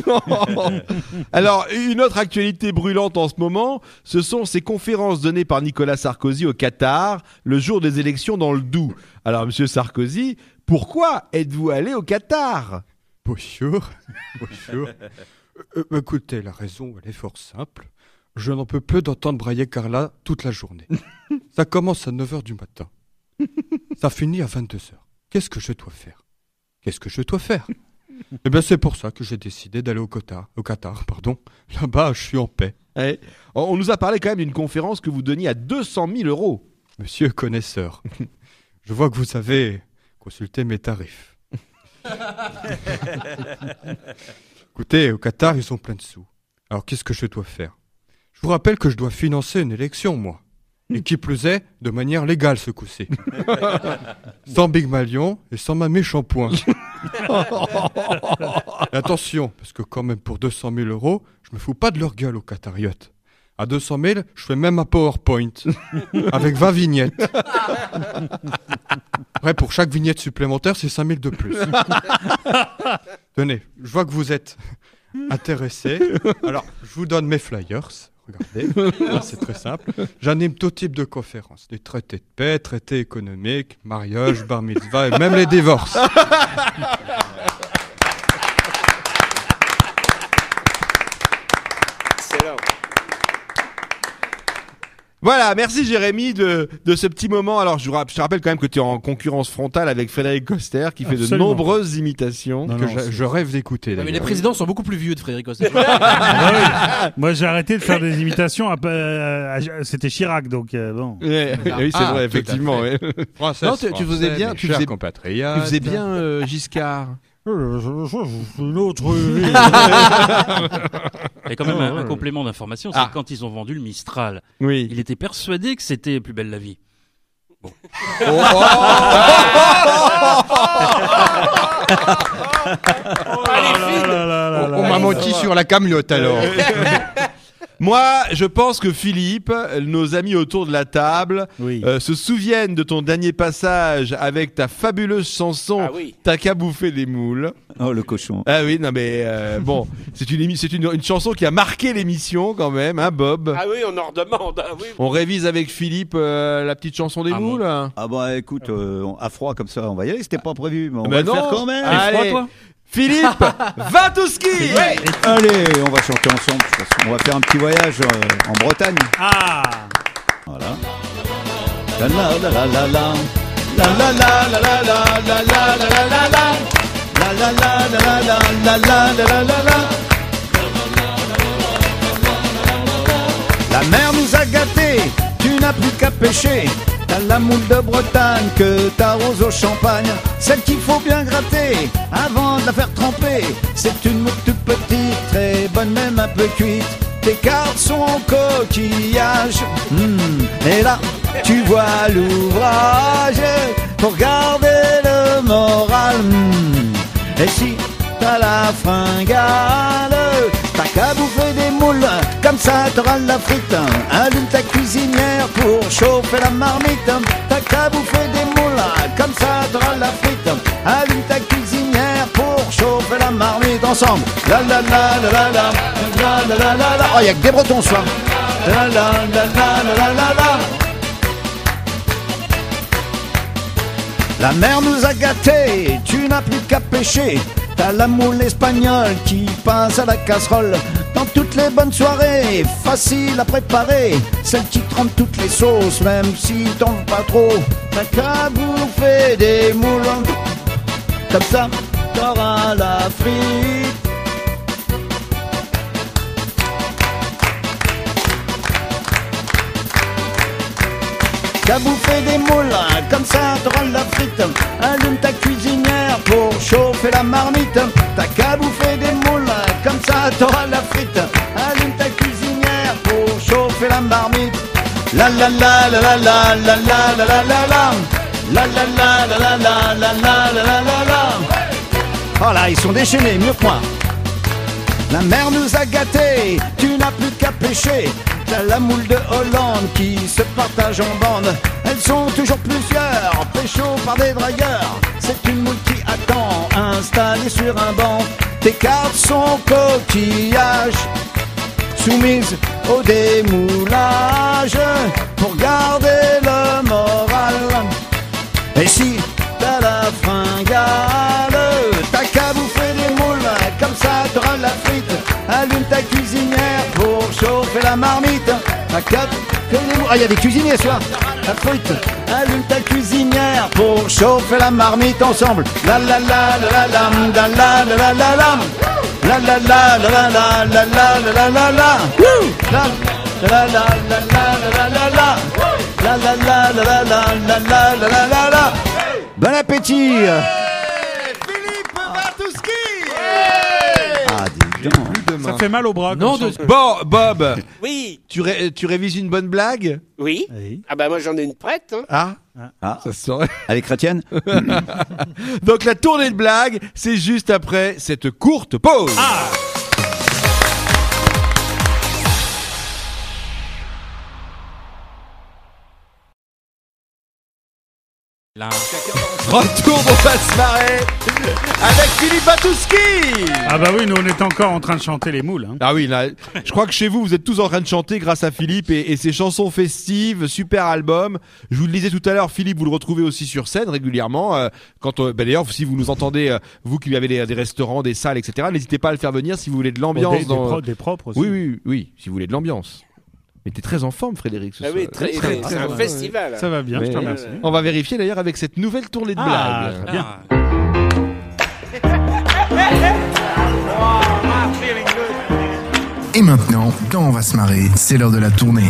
Alors, une autre actualité brûlante en ce moment, ce sont ces conférences données par Nicolas Sarkozy au Qatar le jour des élections dans le Doubs. Alors, monsieur Sarkozy, pourquoi êtes-vous allé au Qatar? Bonjour. Bonjour. Euh, euh, écoutez, la raison, elle est fort simple. Je n'en peux plus d'entendre brailler Carla toute la journée. Ça commence à 9h du matin. Ça finit à 22h. Qu'est-ce que je dois faire? Qu'est-ce que je dois faire? Eh bien, c'est pour ça que j'ai décidé d'aller au Qatar. Au Qatar, pardon. Là-bas, je suis en paix. Ouais. On nous a parlé quand même d'une conférence que vous donniez à 200 000 euros. Monsieur connaisseur, je vois que vous savez consulter mes tarifs. Écoutez, au Qatar, ils ont plein de sous. Alors qu'est-ce que je dois faire? Je vous rappelle que je dois financer une élection, moi. Et qui plus est, de manière légale ce coup-ci. sans Big Malion et sans ma. Et attention, parce que quand même pour 200 000 euros, je me fous pas de leur gueule aux Qatariotes. À 200 000, je fais même un PowerPoint. avec 20 vignettes. Après, pour chaque vignette supplémentaire, c'est 5 000 de plus. Tenez, je vois que vous êtes intéressé. Alors, je vous donne mes flyers. Regardez, c'est très simple. J'anime tout type de conférences. Des traités de paix, traités économiques, mariage, bar mitzvah et même les divorces. Voilà, merci Jérémy de, de ce petit moment. Alors, je, vous je te rappelle quand même que tu es en concurrence frontale avec Frédéric Coster qui fait de nombreuses imitations. que je, je rêve d'écouter. Mais les présidents sont beaucoup plus vieux de Frédéric Oster. Ah oui. Moi, j'ai arrêté de faire des imitations. à- euh, C'était Chirac, donc euh, bon. Ouais, oui, c'est Ah, vrai, effectivement. ouais. Non, tu- tu faisais bien, tu faisais-. Tu faisais bien euh, Giscard. Une autre vie. Et quand même un, complément d'information, c'est Ah. que quand ils ont vendu le Mistral, Oui. il était persuadé que c'était Plus belle la vie. On m'a menti sur la camiote alors. Moi, je pense que Philippe, nos amis autour de la table, Oui. euh, se souviennent de ton dernier passage avec ta fabuleuse chanson Ah oui. T'as qu'à bouffer des moules. Oh, le cochon. Ah oui, non mais euh, bon, c'est une, c'est une, une chanson qui a marqué l'émission quand même, hein Bob? Ah oui, on en redemande. Ah oui. On révise avec Philippe euh, la petite chanson des Ah, moules? Ah bah écoute, euh, à froid comme ça, on va y aller. C'était pas prévu, mais on Bah va le non. faire quand même. Allez. froid, toi? Philippe, va tout ski Allez, on va chanter ensemble. de toute façon. On va faire un petit voyage euh, en Bretagne. Ah Voilà. La la la la la la. La la la la la la la la la la la la. La la la la la la la la la la la la. La mer nous a gâtés, tu n'as plus qu'à pêcher. T'as la moule de Bretagne que t'arroses au champagne. Celle qu'il faut bien gratter avant de la faire tremper. C'est une moule toute petite, très bonne, même un peu cuite. Tes cartes sont en coquillage. Hmm, Et là, tu vois l'ouvrage pour garder le moral. Hmm. Et si t'as la fringale, t'as qu'à bouffer des moules, comme ça t'auras la frite Allume ta cuisinière pour chauffer la marmite T'as qu'à bouffer des moules Comme ça t'auras la frite Allume ta cuisinière pour chauffer la marmite Ensemble La la la la la la La la la la Oh y'a que des bretons ce soir La la la la la la la La mer nous a gâtés, tu n'as plus qu'à pêcher T'as la moule espagnole qui passe à la casserole. Dans toutes les bonnes soirées, facile à préparer. Celle qui trempe toutes les sauces, même si t'en veux pas trop. T'as qu'à bouffer des moules. Comme ça, t'auras la frite. Qu'à bouffer des moules, comme ça t'auras la frite. Allume ta cuisinière pour chauffer la marmite. T'as qu'à bouffer des moules, comme ça t'auras la frite. Allume ta cuisinière pour chauffer la marmite. La la la la la la la la la la la la. La la la la la la la la la la. Oh là, ils sont déchaînés, mieux moi. La mer nous a gâtés, tu plus qu'à pêcher. T'as la moule de Hollande qui se partage en bande. Elles sont toujours plusieurs, pécho par des dragueurs. C'est une moule qui attend, installée sur un banc. Tes cartes sont coquillages, soumises au démoulage. Pour garder le moral. Et si t'as la fringale, t'as qu'à bouffer des moules, comme ça t'auras la frite. Allume ta cuisinière pour la marmite. Bouffer des moules. Ah, il y a des cuisiniers ce soir. La frite. Allume ta cuisinière pour chauffer la marmite ensemble. La la la la la la la la la la la la. La la la la la la la la la la la la. La la la la la la la la la. La la la la la la la la la la la la. Bon appétit Ah, dis donc. Ça fait mal au bras. Non, de-. Bon, Bob. Oui. Tu, ré- tu révises une bonne blague Oui. Ah bah moi j'en ai une prête. Hein. Ah Ah, ça se saurait. Elle est chrétienne Donc la tournée de blagues, c'est juste après cette courte pause. Là. Retour se marrer avec Philippe Batouski Ah bah oui, nous on est encore en train de chanter les moules. hein. Ah oui, là, je crois que chez vous, vous êtes tous en train de chanter grâce à Philippe et, et ses chansons festives, super album. Je vous le disais tout à l'heure, Philippe, vous le retrouvez aussi sur scène régulièrement. euh, quand, euh, bah d'ailleurs, si vous nous entendez, euh, vous qui avez des, des restaurants, des salles, etc., n'hésitez pas à le faire venir si vous voulez de l'ambiance. Des, des dans... pro- des propres aussi. Oui, oui, oui, si vous voulez de l'ambiance. Mais t'es très en forme, Frédéric. Ce Ah oui, soir. très- très- c'est un festival. Ça va bien, je te remercie. euh, On va vérifier d'ailleurs avec cette nouvelle tournée de Ah, blagues. très bien. Et maintenant, quand on va se marrer, c'est l'heure de la tournée.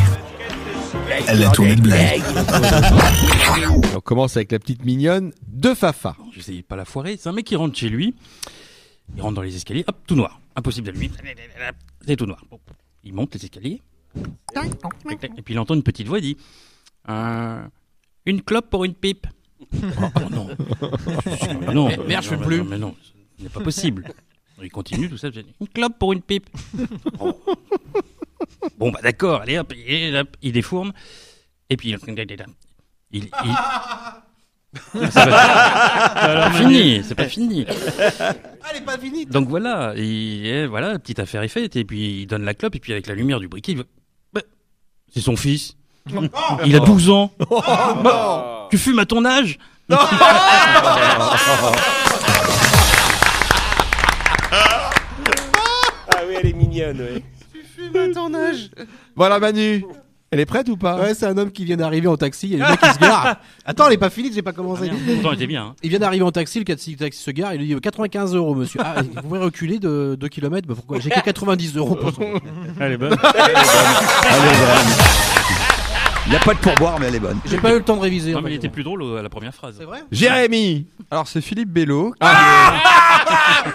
La tournée de blagues. On commence avec la petite mignonne de Fafa. J'essaye pas la foirer. C'est un mec qui rentre chez lui. Il rentre dans les escaliers. Hop, tout noir. Impossible d'allumer. C'est tout noir. Bon. Il monte les escaliers. Et puis il entend une petite voix. Il dit Euh, Une clope pour une pipe. Oh, non. Ah non. Merde, je fais plus. non, Mais non, ce n'est pas possible. Il continue tout ça. Une clope pour une pipe. Oh. Bon, bah d'accord. Allez, hop, et hop, il défourne. Et puis il. il, il- c'est pas, fini, c'est pas fini. Elle est pas finie. Donc voilà, et, et voilà, la petite affaire est faite, et puis il donne la clope, et puis avec la lumière du briquet, il c'est son fils. Il a 12 ans. Bah, tu fumes à ton âge Ah oui, elle est mignonne, oui. Fume à ton âge. Voilà Manu. Elle est prête ou pas Ouais, c'est un homme qui vient d'arriver en taxi. Il y a le mec qui se gare. Attends, elle est pas finie, que j'ai pas commencé. Ah, merde, pourtant, elle était bien, hein. Il vient d'arriver en taxi, le taxi, taxi se gare. Il lui dit 95 euros, monsieur. Ah, vous pouvez reculer de 2 km bah, Pourquoi? J'ai que 90 euros pour. Elle est bonne. Il n'y a pas de pourboire, mais elle est bonne. J'ai pas eu le temps de réviser. Non, mais il était plus drôle euh, à la première phrase. C'est vrai Jérémy. Alors c'est Philippe Bello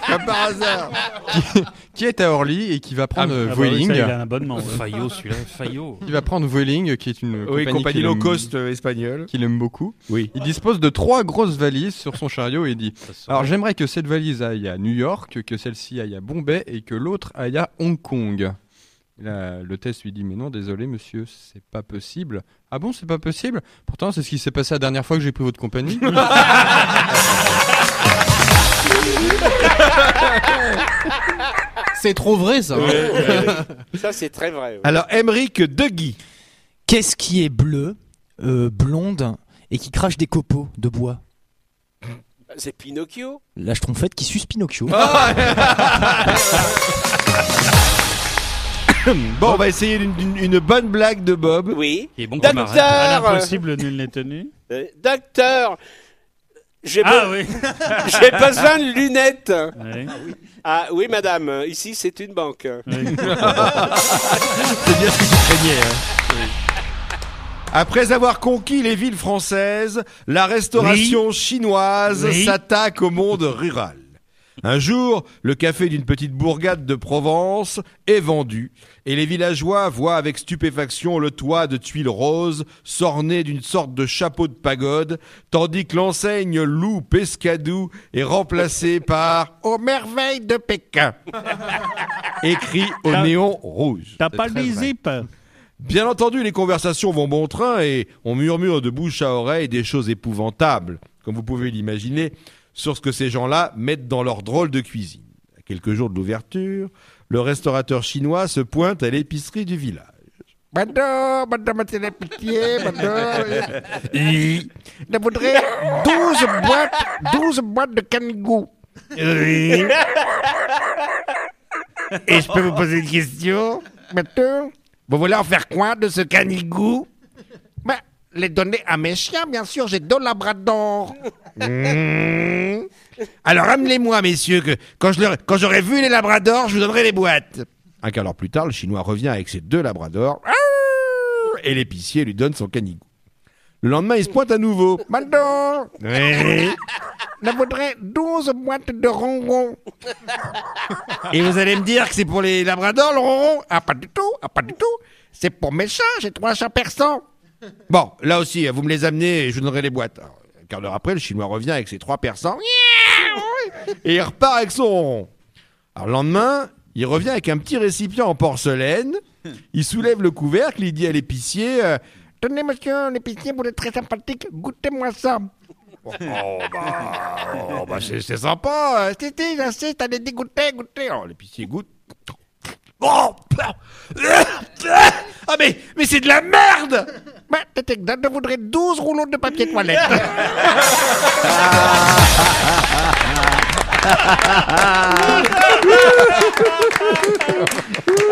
Comme par hasard. qui, qui est à Orly et qui va prendre euh, Ah bah oui, Vueling. ça, il a un abonnement. ouais. Fayot, celui-là, Fayot. qui va prendre Vueling, qui est une Oui, compagnie, low cost euh, espagnole. qu'il aime beaucoup. Oui. Il dispose de trois grosses valises sur son chariot et il dit Alors j'aimerais que cette valise aille à New York, que celle-ci aille à Bombay et que l'autre aille à Hong Kong. Le test lui dit Mais non, désolé monsieur, c'est pas possible. Ah bon, c'est pas possible? Pourtant, c'est ce qui s'est passé la dernière fois que j'ai pris votre compagnie. C'est trop vrai, ça. Ça, c'est très vrai. Alors Emeric Degui. Qu'est-ce qui est bleu, euh, blonde et qui crache des copeaux de bois? C'est Pinocchio. La schtroumpfette qui suce Pinocchio. bon, on va essayer une, une- une bonne blague de Bob. Oui. Est bon Docteur l'impossible, nul n'est tenu. Euh, Docteur J'ai Ah be- oui. J'ai besoin de lunettes. Oui. Ah oui, madame. Ici, c'est une banque. C'est bien ce que tu craignais. hein. Après avoir conquis les villes françaises, la restauration chinoise Oui. s'attaque au monde rural. Un jour, le café d'une petite bourgade de Provence est vendu et les villageois voient avec stupéfaction le toit de tuiles roses s'orner d'une sorte de chapeau de pagode, tandis que l'enseigne Loup Pescadou est remplacée par Aux merveilles de Pékin, écrit au néon rouge. T'as pas le zip Bien entendu, les conversations vont bon train et on murmure de bouche à oreille des choses épouvantables, comme vous pouvez l'imaginer, sur ce que ces gens-là mettent dans leur drôle de cuisine. À quelques jours de l'ouverture, le restaurateur chinois se pointe à l'épicerie du village. Madame, madame, c'est la pitié, madame? Je voudrais 12 boîtes, 12 boîtes de canigou. Et je peux vous poser une question, maintenant Vous voulez en faire quoi de ce canigou? Les donner à mes chiens, bien sûr, j'ai deux labradors. Mmh. Alors amenez-moi, messieurs, que quand je leur- quand j'aurai vu les labradors, je vous donnerai les boîtes. Un quart d'heure plus tard, le chinois revient avec ses deux labradors. Et l'épicier lui donne son canigou. Le lendemain, il se pointe à nouveau. Oui Je voudrais 12 boîtes de ronron. Et vous allez me dire que c'est pour les labradors, le ronron? Ah, pas du tout, ah, pas du tout. C'est pour mes chats, j'ai trois chats persans. Bon, là aussi, vous me les amenez et je vous donnerai les boîtes. Un quart d'heure après, le chinois revient avec ses trois persans. Et il repart avec son ronron. Alors, le lendemain, il revient avec un petit récipient en porcelaine. Il soulève le couvercle, il dit à l'épicier euh, Tenez, monsieur l'épicier, vous êtes très sympathique, goûtez-moi ça. Oh, bah, oh, bah, c'est sympa. euh, Si, si, j'insiste, allez, goûter, goûter. Oh, l'épicier goûte. Oh Ah, mais, mais c'est de la merde je voudrais 12 rouleaux de papier toilette.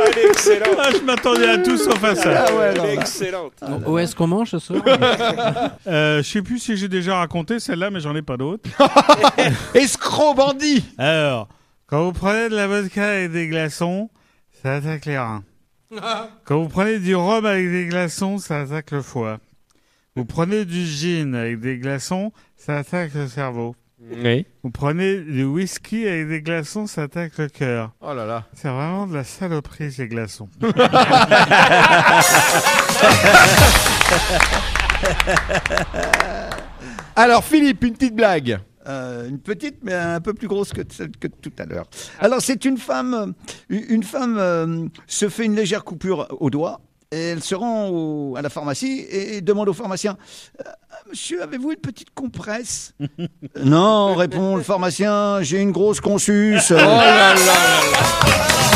Elle est excellente. Ah, je m'attendais à tout sauf à ça. Ah ouais, Elle est excellente. Où est-ce qu'on mange ce soir Euh, je sais plus si j'ai déjà raconté celle-là, mais j'en ai pas d'autres. Escroc bandit Alors, quand vous prenez de la vodka et des glaçons, ça attaque les reins. Quand vous prenez du rhum avec des glaçons, ça attaque le foie. Vous prenez du gin avec des glaçons, ça attaque le cerveau. Oui. Vous prenez du whisky avec des glaçons, ça attaque le cœur. Oh là là. C'est vraiment de la saloperie, ces glaçons. Alors, Philippe, une petite blague. Euh, une petite, mais un peu plus grosse que celle que tout à l'heure. Alors, c'est une femme, euh, une femme euh, se fait une légère coupure au doigt. Et elle se rend au- à la pharmacie et demande au pharmacien Euh, Monsieur, avez-vous une petite compresse? Non, répond le pharmacien, j'ai une grosse consus. Oh là là là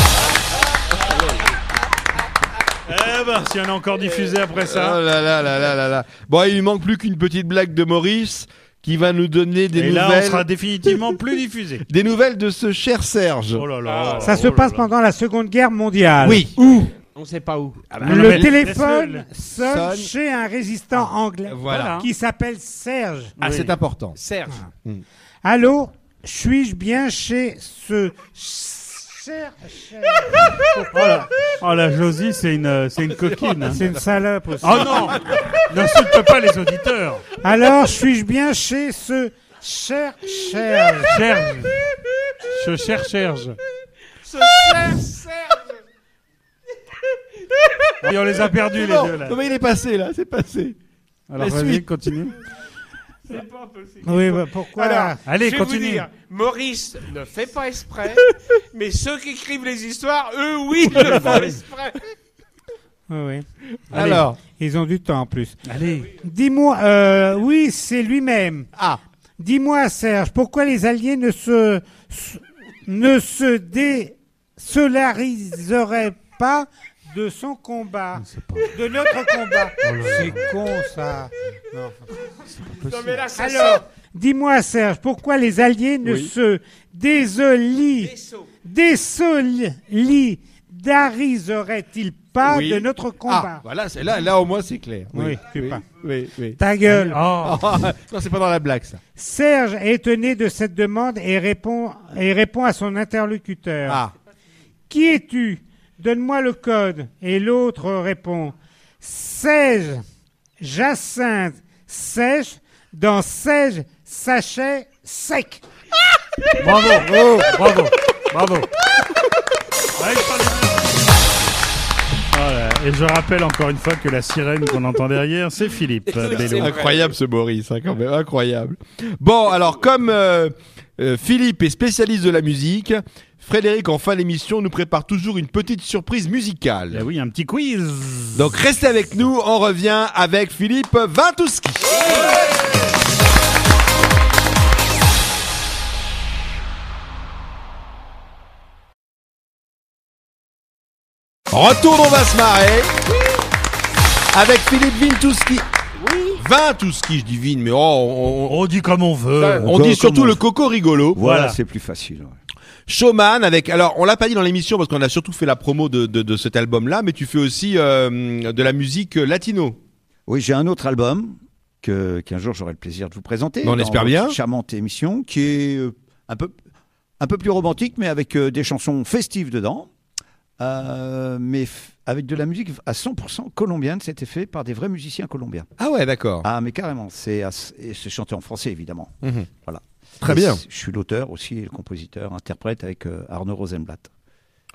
Eh ben, si on a encore diffusé après ça. Oh là là là là là là. Bon, il lui manque plus qu'une petite blague de Maurice qui va nous donner des Et là, nouvelles. on sera définitivement plus diffusé. Des nouvelles de ce cher Serge. Oh là là. Ça se passe pendant la Seconde Guerre mondiale. Oui. Où On sait pas où. Ah bah, le téléphone sonne Sonne. chez un résistant anglais Voilà. qui s'appelle Serge. Ah, c'est important. Serge. Allô, suis-je bien chez ce cher, cher- Oh la, oh, la Josie, c'est une, c'est une coquine. hein. C'est une salope aussi. Oh non N'insulte pas les auditeurs. Alors, suis-je bien chez ce cher, cher Serge. Je cherche Serge. Ce Serge, Serge. Et on les a perdus, les deux, là. non, mais il est passé là, c'est passé. Alors, la vas-y, suite. continue. Oui, bah, pourquoi? Alors, Allez, je vais vous continue. dire, Maurice ne fait pas exprès, mais ceux qui écrivent les histoires, eux, oui, le font exprès. Oui, oui. Alors, Ils ont du temps en plus. Allez. Dis-moi, euh, oui, c'est lui-même. Ah. Dis-moi, Serge, pourquoi les Alliés ne se, se- ne se désolariseraient pas de son combat, de notre combat? C'est con, ça. Non. Non, mais là, ça Alors, dis-moi, Serge, pourquoi les Alliés ne Oui. se désolient, désolient, solidariseraient-ils pas Oui. de notre Ah, combat? voilà, c'est là, là au moins c'est clair. Oui, pas. Oui, oui. Ta gueule. Oh. non, c'est pas dans la blague ça. Serge est étonné de cette demande et répond, et répond à son interlocuteur. Ah. Qui es-tu? Donne-moi le code. Et l'autre répond Sège, Jacinthe, sèche, dans sèche, sachet, sec. Bravo, oh, bravo, bravo. Voilà. Et je rappelle encore une fois que la sirène qu'on entend derrière, c'est Philippe Bello. Incroyable ce Boris, hein, quand même, incroyable. Bon, alors comme euh, euh, Philippe est spécialiste de la musique, Frédéric en fin d'émission nous prépare toujours une petite surprise musicale. Eh oui, un petit quiz. Donc restez avec nous, on revient avec Philippe Vintouski. Retour, on va se marrer. Avec Philippe Vintouski. Vintouski, je dis Vin, mais oh, on, on dit comme on veut. On dit surtout le coco rigolo. Voilà, c'est plus facile. ouais. Showman avec alors on l'a pas dit dans l'émission parce qu'on a surtout fait la promo de, de, de cet album là mais tu fais aussi euh, de la musique latino. Oui, j'ai un autre album que qu'un jour j'aurai le plaisir de vous présenter. On dans espère votre bien. Charmante émission qui est euh, un peu un peu plus romantique mais avec euh, des chansons festives dedans. Euh, mais avec de la musique à 100% colombienne, c'était fait par des vrais musiciens colombiens. Ah ouais, d'accord. Ah mais carrément, c'est chanté en français évidemment. Mhm. Voilà. Très Et bien. Je suis l'auteur aussi, le compositeur, interprète avec euh, Arnaud Rosenblatt.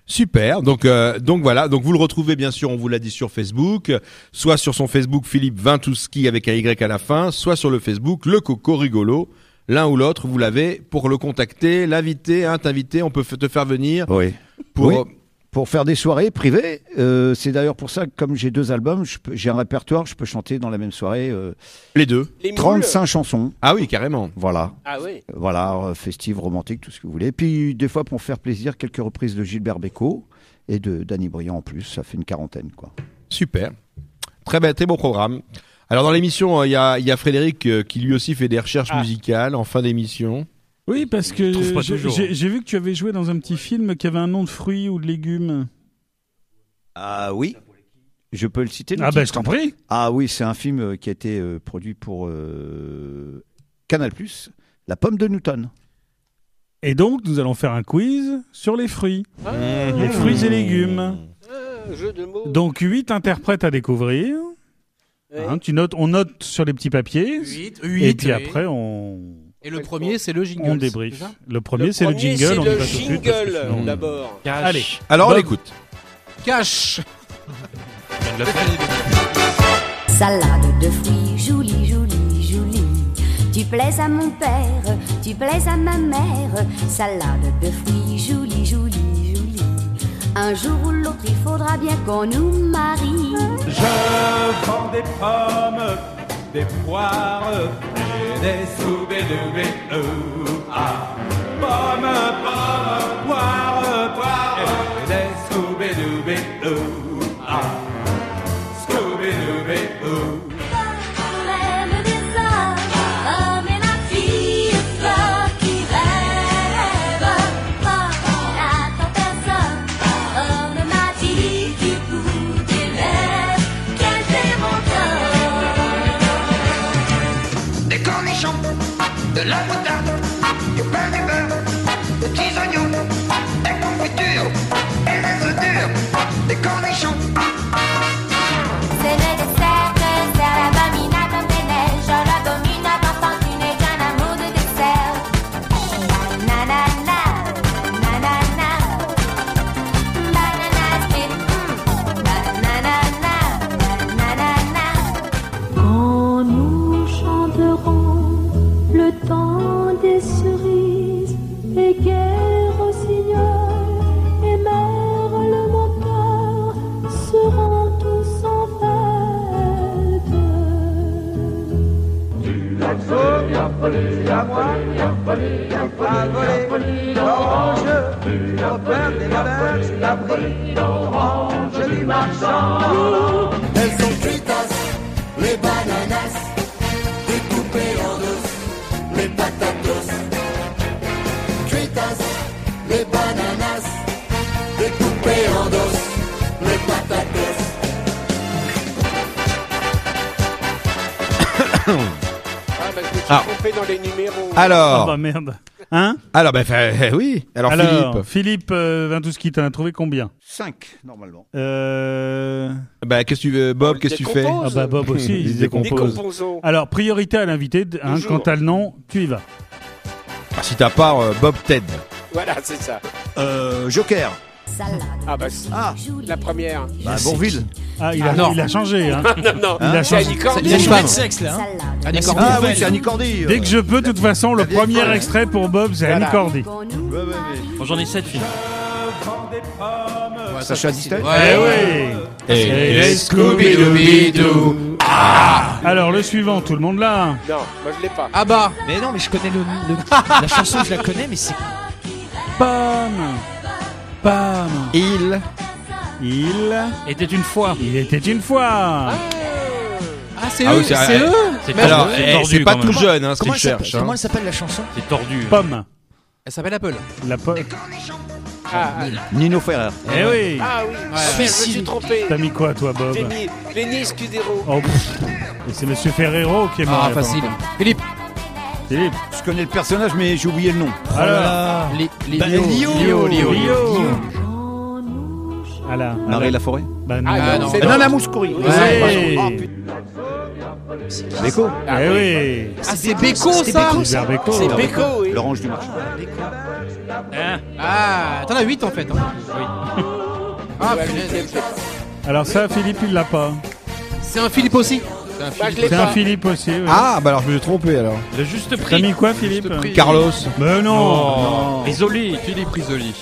Super. Donc euh, donc voilà. Donc vous le retrouvez bien sûr. On vous l'a dit sur Facebook, soit sur son Facebook Philippe Vintouski avec un Y à la fin, soit sur le Facebook Le Coco Rigolo. L'un ou l'autre, vous l'avez pour le contacter, l'inviter, hein, t'inviter. On peut te faire venir. Oui. Pour Oui, pour faire des soirées privées. Euh, c'est d'ailleurs pour ça que comme j'ai deux albums, j'ai un répertoire, je peux chanter dans la même soirée. euh, les deux. Les moules 35 chansons. Ah oui, carrément. Voilà. Ah oui. Voilà, euh, festive, romantique, tout ce que vous voulez. Puis des fois pour faire plaisir, quelques reprises de Gilbert Bécaud et de Danny Briand en plus. Ça fait une quarantaine, quoi. Super. Très, bien, très beau programme. Alors dans l'émission, il y, a, il y a Frédéric qui lui aussi fait des recherches Ah. musicales en fin d'émission. Oui, parce que pas j'ai vu que tu avais joué dans un petit film qui avait un nom de fruit ou de légumes. Ah oui. Je peux le citer le Ah ben, je t'en prie. Ah oui, c'est un film euh, qui a été euh, produit pour euh, Canal+, La pomme de Newton. Et donc, nous allons faire un quiz sur les fruits. Les fruits et légumes. Ah, jeu de mots. Donc, huit interprètes à découvrir. Hein, tu notes, on note sur les petits papiers. Huit, et huit, puis oui. après, on, Et le premier, c'est le jingle. on débrief. Le premier, Le c'est le premier, jingle. c'est on le y va tout de suite, parce que jingle, d'abord. Allez. Alors on l'écoute. Cache Salade de fruits, jolie, jolie, jolie. Tu plais à mon père, tu plais à ma mère. Salade de fruits, jolie, jolie, jolie. Un jour ou l'autre, il faudra bien qu'on nous marie. Je vends des pommes, des poires et des soubédoubés. Ah, pommes, pommes, poires, poires et des soubédoubés. Ah, Fait- oui. Alors, Philippe. Philippe euh, Vintouski, t'en as trouvé combien? 5, normalement. Euh... Bah, qu'est-ce que tu veux, Bob, qu'est-ce que tu fais? Ah bah Bob aussi, il se décompose. Décomposons. Alors, priorité à l'invité, hein, Toujours. quand t'as le nom, tu y vas. Ah, Si t'as pas euh, Bob Ted. Voilà, c'est ça. Euh, Joker. Ah bah si. La première. Bah, Bourville. Ah, il a, Ah, non. il a changé. Hein. non, non. Il a C'est changé. Annie Cordy. Il a changé de sexe là. hein. Annie Là, Cordy. c'est Ah oui, c'est Annie Cordy. Dès que je peux, de toute façon, le premier extrait pour Bob, c'est Voilà. Annie Cordy. Bon, J'en ai 7 films. Sacha Distel. Eh oui Et les Scooby-Doo-Bidou. Alors, le suivant, tout le monde là. Non, moi je l'ai pas. Ah bah. Mais non, mais je connais le, le- la chanson, je la connais, mais c'est Pam Pam Il. Il Était une fois. Il était une fois Ah, c'est Ah eux, oui, c'est- c'est eh, eux. C'est Mais- Alors, c'est eh, tordu, c'est pas quand tout jeune, hein, ce comment qu'il elle s'appelle cherche. hein. Comment elle s'appelle la chanson C'est tordu. Pomme. Elle s'appelle Apple. La pomme. Ah, ah, Nino Ferrer. Eh oui ah oui. Ah, merde, je me suis trompé. T'as mis quoi, toi, Bob mis Lenny Scudero. Oh, pff. Et c'est Monsieur Ferrero qui est mort. Ah, il y a pas facile. longtemps. Philippe. Philippe. Je connais le personnage, mais j'ai oublié le nom. Alors, Li- li- Bah, Lio. Lio. Lio, Lio. Lio. Ah là. ah Marie là. Laforêt. Bah non. Ah, non, c'est Nana l'autre. Mouskouri. Ouais. Oh, putain. Beko. Eh oui. Ah, c'est Beko, ça Hubert Beko. C'est Beko, oui. L'orange du marché. Ah, t'en as 8 en fait. hein. Ah. Alors ça, Philippe, il l'a pas. C'est un Philippe aussi. Bah, C'est un. Philippe aussi. Ah, bah alors je me suis trompé alors. Le juste T'as prix. mis quoi, Philippe Carlos. Mais non, non. Risoli. Philippe Risoli.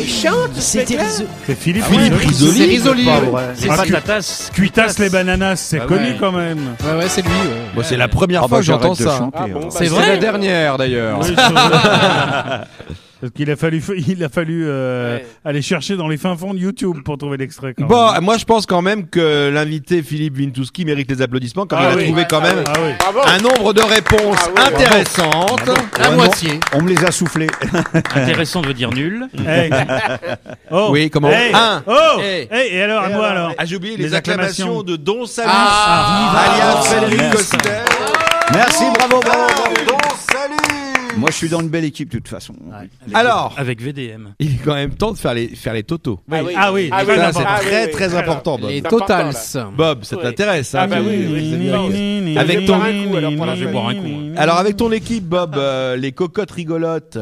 Il chante, ce C'était mec-là C'est Philippe Philippe Risoli. C'est Risoli. Pas ouais. Ah, tu- Tatas. Cuitas les bananas, c'est Bah connu ouais. quand même. Ouais, ouais, c'est lui. ouais. Bon, c'est la première Ah fois bah que j'entends j'arrête de ça. chanter. Ah bon, alors. bah, C'est C'est vrai la dernière d'ailleurs. Oui, c'est- Parce qu'il a fallu, il a fallu euh, Ouais. aller chercher dans les fins fonds de YouTube pour trouver l'extrait. quand Bon, même. moi je pense quand même que l'invité Philippe Vintouski mérite les applaudissements, comme Ah il a trouvé quand même Ah oui. Bravo. un nombre de réponses Ah oui, intéressantes. La moitié. On me les a soufflés. Intéressant veut dire nul. Hey. Oh. Oui, comment Hey. Un. Oh. Hey. Hey, et alors, à moi alors. Ah, j'ai oublié Les les, acclamations. acclamations. de Don Salut, Ah, alias ah, Frédéric merci. Coster. Merci, bravo, bravo, bravo. Salut Moi, je suis dans une belle équipe de toute façon. Alors, Avec VDM. il est quand même temps de faire les, faire les totos. Ah oui. Ah oui, Ah oui, Ça, c'est Ah oui, très oui. très important, Bob. Les important, Totals. Bob, ça Oui. t'intéresse, hein Ah bah oui, oui, c'est bien. Avec ton- ton- un coup, alors, pour la Je vais boire un coup, hein. Alors avec ton équipe, Bob, euh, les cocottes rigolotes,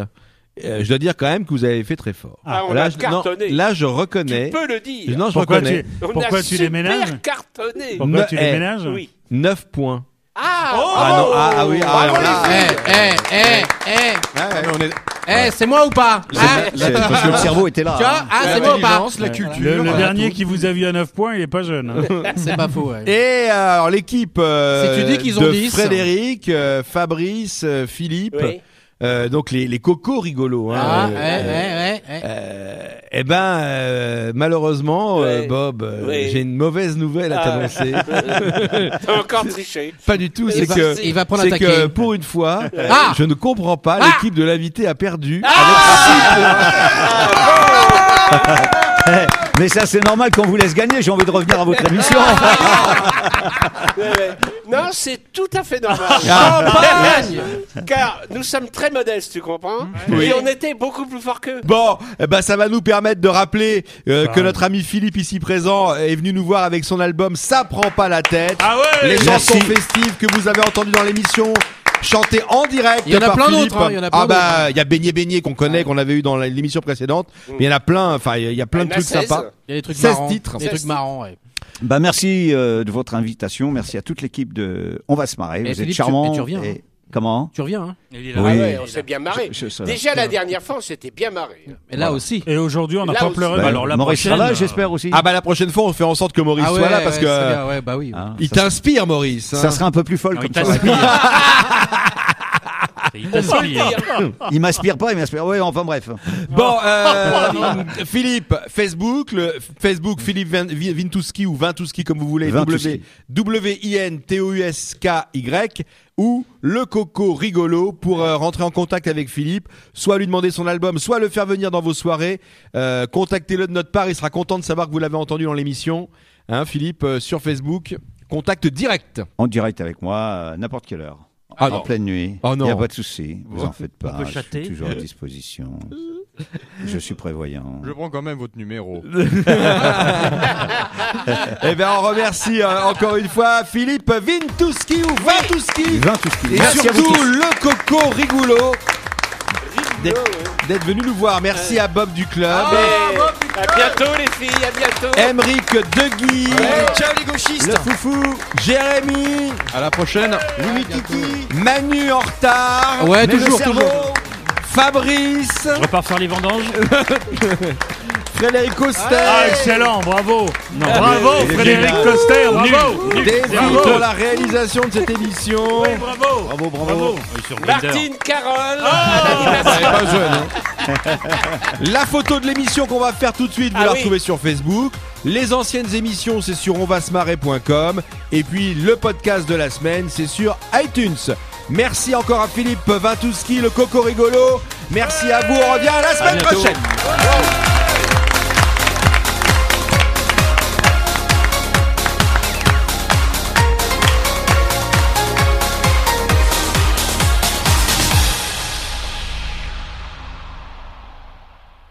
euh, je dois dire quand même que vous avez fait très fort. Ah, on là, a je, non, cartonné. là, je reconnais. Tu peux le dire. Non, je Pourquoi reconnais. tu, On pourquoi a tu les super ménages cartonné. Pourquoi Ne- tu les ménages Oui. 9 points. Ah, Ah non, ah, ah oui, ah, Bravo, alors là, les Eh, eh, eh, eh. Ah, ouais, on est- Eh, c'est moi ou pas Hein C'est parce que le cerveau était là. Tu vois hein. Ah, c'est moi ou pas la culture. Le, le voilà, dernier qui vous a vu à 9 points, il est pas jeune. hein. C'est pas faux, ouais. Et euh, alors l'équipe euh, Si tu dis qu'ils ont de 10. Frédéric, euh, Fabrice, euh, Philippe, Oui. Euh, donc les, les cocos rigolos. Hein, Ah, euh, ouais, ouais, ouais, ouais. euh, eh ben, euh, malheureusement, euh. Bob, euh, Ouais. j'ai une mauvaise nouvelle à Ah. t'annoncer. T'as encore triché. Pas du tout, c'est que il va prendre c'est que pour une fois, Ah je ne comprends pas. Ah L'équipe de l'invité a perdu. Eh, Mais ça, c'est normal qu'on vous laisse gagner. J'ai envie de revenir à votre émission. Ouais. Non, c'est tout à fait normal. Ah. Champagne Car nous sommes très modestes, tu comprends Oui. Et on était beaucoup plus forts qu'eux. Bon, eh ben ça va nous permettre de rappeler euh, Ah que ouais. notre ami Philippe ici présent est venu nous voir avec son album Ça prend pas la tête. Ah ouais Les Merci. chansons festives que vous avez entendues dans l'émission chantées en direct. Il y en a par plein d'autres, hein, il y en a plein ah bah il y a Beignet Beignet qu'on connaît, qu'on avait eu dans l'émission précédente. Mais il y en a plein. Enfin il y a- plein de trucs 16. sympas. Il y a des trucs 16 marrants. titres. Des 16 trucs marrants, ouais. Bah merci euh, de votre invitation. Merci à toute l'équipe de On va se marrer. Et vous êtes Philippe, charmants. et Comment Tu reviens, hein Il est Ah Oui. ouais, on s'est bien marré. Je- je-. Déjà la dernière fois, on s'était bien marré. Et là aussi. Et aujourd'hui, on n'a Là pas aussi. pleuré. Bah, Bah, alors la Maurice prochaine, sera là, euh, j'espère aussi. Ah bah la prochaine fois on fait en sorte que Maurice Ah ouais, soit là parce ouais, que bien, bah oui. Hein, il t'inspire Maurice. hein. ça sera un peu plus folle Non, il comme ça. Il m'inspire pas, il m'inspire. Oui, enfin bref. Bon, euh, Philippe, Facebook, le Facebook Philippe Vin- Vi- Vintouski ou Vintouski comme vous voulez, Vintouski. W I N T O U S K Y ou le Coco rigolo pour euh, rentrer en contact avec Philippe, soit lui demander son album, soit le faire venir dans vos soirées. Euh, Contactez-le de notre part, il sera content de savoir que vous l'avez entendu dans l'émission. Hein, Philippe euh, sur Facebook, contact direct. En direct avec moi, à n'importe quelle heure. Ah en non. pleine nuit. Oh Il n'y a pas de souci, vous en faites On pas. je suis toujours à disposition. je suis prévoyant. Je prends quand même votre numéro. Eh bien, on remercie euh, encore une fois Philippe Vintuski ou Vintouski. Vintouski. Et Merci surtout le Coco Rigolo. D'être venu nous voir. Merci à Bob du club. À bientôt les filles, à bientôt. Emeric Degui. Ciao les gauchistes Le foufou. Jérémy. À la prochaine. Louis Titi. Manu en retard. Ouais, Mais toujours, toujours. Fabrice. Je repars faire les vendanges. Frédéric Coster. Ah, excellent, bravo. Non. bravo, Il est Frédéric. Coster, bravo. Bravo. pour la réalisation de cette émission. Bravo. Bravo, bravo. Martine Carole. pas jeune. hein. La photo de l'émission qu'on va faire tout de suite, vous Ah la oui. retrouvez sur Facebook. Les anciennes émissions, c'est sur onvasmarrer.com. Et puis le podcast de la semaine, c'est sur iTunes. Merci encore à Philippe Vintouski, le coco rigolo. Merci à vous, on revient la semaine prochaine.